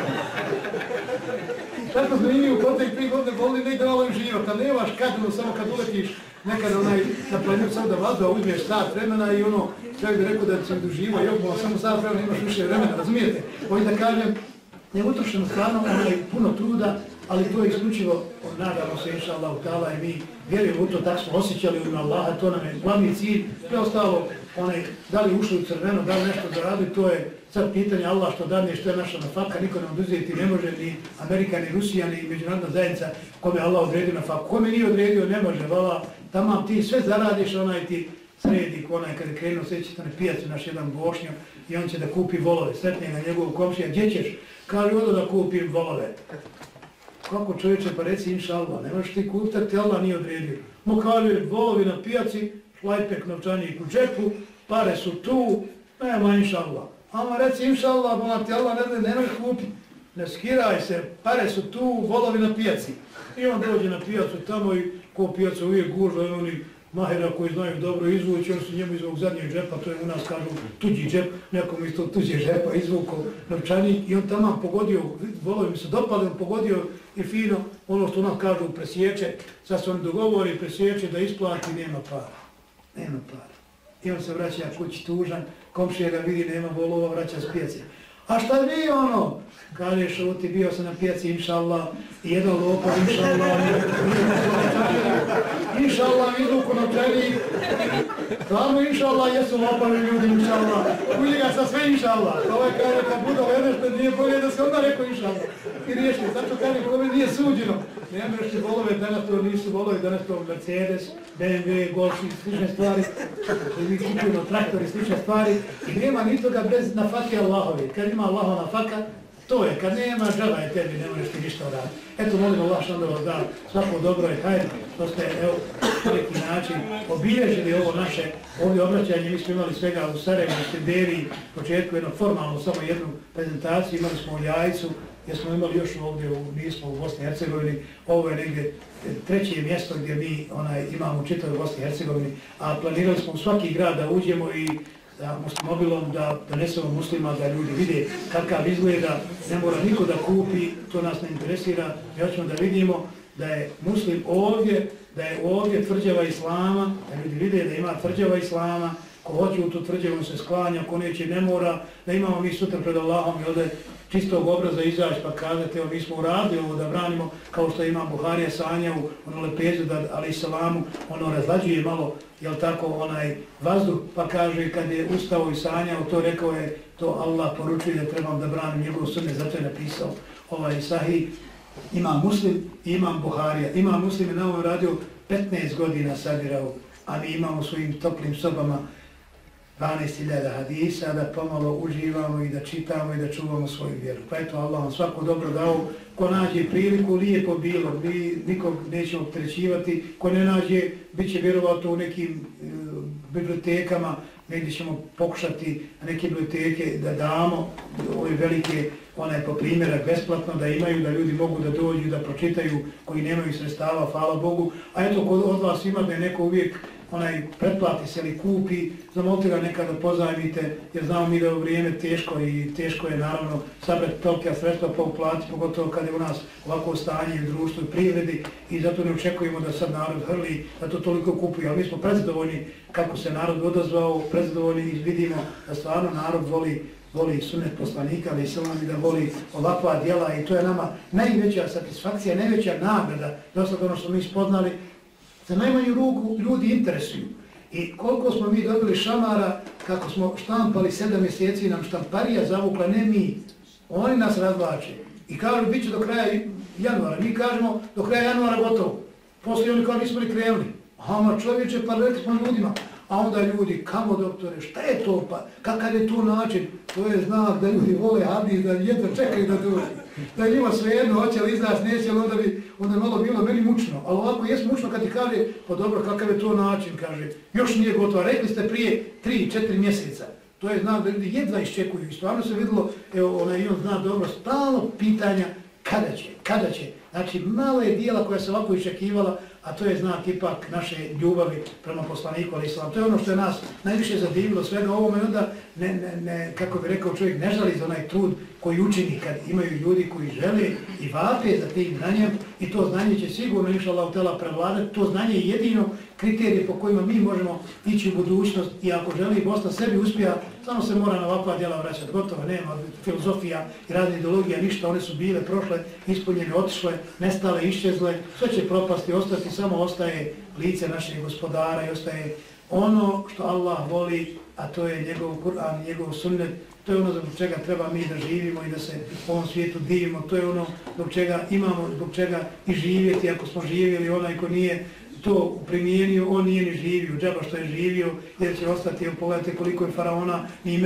Tako smo imi u kontek tri godine boli, ne ide malo uživat. A nemaš kad, samo kad uletiš nekad onaj, na planinu sam da vazda, uzmeš sat vremena i ono, čovjek bi rekao da se uživa i bo samo sat vremena imaš više vremena, razumijete? Ovo da kažem, ono je utrošeno stvarno onaj puno truda, ali to je isključivo, nadamo se, inša Allah, utala i mi vjerujemo u to, tako smo osjećali u Allaha, to nam je glavni cilj, sve ostalo, onaj, da li ušli u crveno, da li nešto zaradi, to je sad pitanje Allah što dadne, što je naša nafaka, niko nam oduzeti ne može, ni Amerika, ni Rusija, ni međunarodna zajednica, kome Allah odredio nafaku, kome nije odredio, ne može, vala, tamo ti sve zaradiš, onaj ti sredi, onaj kada krenuo, sve će pijacu naš jedan bošnjak i on će da kupi volove, sretne na njegovu komšija, gdje ćeš? Kaže, odo da kupim volove kako čovječe, pa reci inša Allah, ne ti kupiti, ti Allah nije odredio. Mo kaže, volovi na pijaci, šlajpek novčanik u džepu, pare su tu, nema inša Allah. Ama reci inša Allah, bo ti Allah ne, ne možeš kupiti. Ne skiraj se, pare su tu, volovi na pijaci. I on dođe na pijacu tamo i ko pijaca uvijek gužva, i oni mahera koji znaju dobro izvući, on su njemu iz ovog zadnjeg džepa, to je u nas kažu tuđi džep, nekom iz tog tuđe džepa izvukao novčanik i on tamo pogodio, volovi mi se dopali, on pogodio i fino, ono što nam kažu presjeće, sad se on dogovori presjeće da isplati, nema para. Nema para. I on se vraća kući tužan, komšija ga vidi, nema volova, vraća s. A šta vi ono? Kaže šuti, bio sam na pijaci, inša Allah, jedan lopo, inša Allah, inša Allah, idu na treni. Stvarno, inša Allah, jesu lopovi ljudi, inša Allah. Uli ga sa sve, inša Allah. Ovaj kaže, kad budu vedeš, što nije bolje da se onda rekao, inša Allah. I riješili, zato kaže, kome nije suđeno. Ne mreš ti volove, danas to nisu volovi, danas to Mercedes, BMW, Golf i slične stvari. Mi kupujemo traktori, slične stvari. I nema ni toga bez nafake Allahovi. Kad ima Allahova nafaka, To je, kad nema džaba je e, tebi, ne možeš ti ništa raditi. Eto, molim Allah što onda da svako dobro i hajde, što ste, evo, neki način obilježili ovo naše, ovdje obraćanje, mi smo imali svega u Sarajevo, u Stenderi, početku jednu formalnu, samo jednu prezentaciju, imali smo u Jajcu, jer smo imali još ovdje, u, nismo u Bosni i Hercegovini, ovo je negdje e, treće mjesto gdje mi onaj, imamo u čitavoj Bosni i Hercegovini, a planirali smo u svaki grad da uđemo i da mobilom da donesemo muslima da ljudi vide kakav izgleda, ne mora niko da kupi, to nas ne interesira, ja ćemo da vidimo da je muslim ovdje, da je ovdje tvrđava islama, da ljudi vide da ima tvrđava islama, ko hoće u tu tvrđavu se sklanja, ko neće ne mora, da imamo mi sutra pred Allahom i ovdje čistog obraza izaći pa kazati, evo mi smo uradili ovo da branimo, kao što ima Buharija Sanja u ono lepezu, da, ali i salamu, ono razlađuje malo, jel tako, onaj vazduh, pa kaže kad je ustao i sanjao, to rekao je, to Allah poručuje da trebam da branim njegov sunne, zato je napisao ovaj sahih, imam muslim i imam Buharija. Imam muslim je na ovom radio 15 godina sabirao, a mi imamo svojim toplim sobama 12.000 hadisa da pomalo uživamo i da čitamo i da čuvamo svoju vjeru. Pa eto, Allah vam svako dobro dao. Ko nađe priliku, lijepo bilo, mi nikog nećemo trećivati. Ko ne nađe, bit će vjerovato u nekim e, bibliotekama, negdje ćemo pokušati neke biblioteke da damo ove velike onaj po primjerak besplatno da imaju, da ljudi mogu da dođu, da pročitaju koji nemaju sredstava, hvala Bogu. A eto, kod od vas ima da je neko uvijek onaj pretplati se ili kupi, zamolite ga nekada pozajmite, jer znamo mi da je u vrijeme teško i teško je naravno sabrati tolika sredstva pa po uplati, pogotovo kad je u nas ovako stanje u društvu i privredi i zato ne očekujemo da sad narod hrli, da to toliko kupuje, ali mi smo prezadovoljni kako se narod odazvao, prezadovoljni i vidimo da stvarno narod voli voli sunet poslanika, ali se i da voli ovakva djela i to je nama najveća satisfakcija, najveća nagrada, dosta ono što mi spoznali, za najmanju ruku ljudi interesuju. I koliko smo mi dobili šamara, kako smo štampali sedam mjeseci, nam štamparija zavukla, ne mi, oni nas razvlače. I kažu, bit će do kraja januara. Mi kažemo, do kraja januara gotovo. Poslije oni kao nismo ni krenuli. A čovječe, pa rekli smo ljudima, A onda ljudi, kamo doktore, šta je to pa, kakav je to način? To je znak da ljudi vole hadis, da jedno čekaju da dođe. Da je njima svejedno, hoće li izdaš, neće li, onda bi onda malo bilo meni mučno. Ali ovako je mučno kad ti kaže, pa dobro, kakav je to način, kaže, još nije gotovo. Rekli ste prije 3-4 mjeseca. To je znam da ljudi jedva iščekuju. I stvarno se videlo, evo, ona i on zna dobro, stalo pitanja, kada će, kada će. Znači, malo je dijela koja se ovako iščekivala, a to je znak ipak naše ljubavi prema poslaniku ali islam. To je ono što je nas najviše zadivilo svega ovome i onda ne, ne, ne, kako bi rekao čovjek, ne žali za onaj trud koji učini kad imaju ljudi koji žele i vape za tim znanjem i to znanje će sigurno inša Allah tela prevladati. To znanje je jedino kriterije po kojima mi možemo ići u budućnost i ako želi Bosna sebi uspija, samo se mora na ovakva djela vraćati. Gotovo, nema filozofija i razne ideologija, ništa, one su bile, prošle, ispunjene, otišle, nestale, iščezle, sve će propasti, ostati, samo ostaje lice našeg gospodara i ostaje ono što Allah voli, a to je njegov Kur'an, njegov sunnet, to je ono zbog čega treba mi da živimo i da se u ovom svijetu divimo, to je ono zbog čega imamo, zbog čega i živjeti, ako smo živjeli, onaj ko nije to primijenio, on nije ni živio, džaba što je živio, jer će ostati, pogledajte koliko je faraona, ni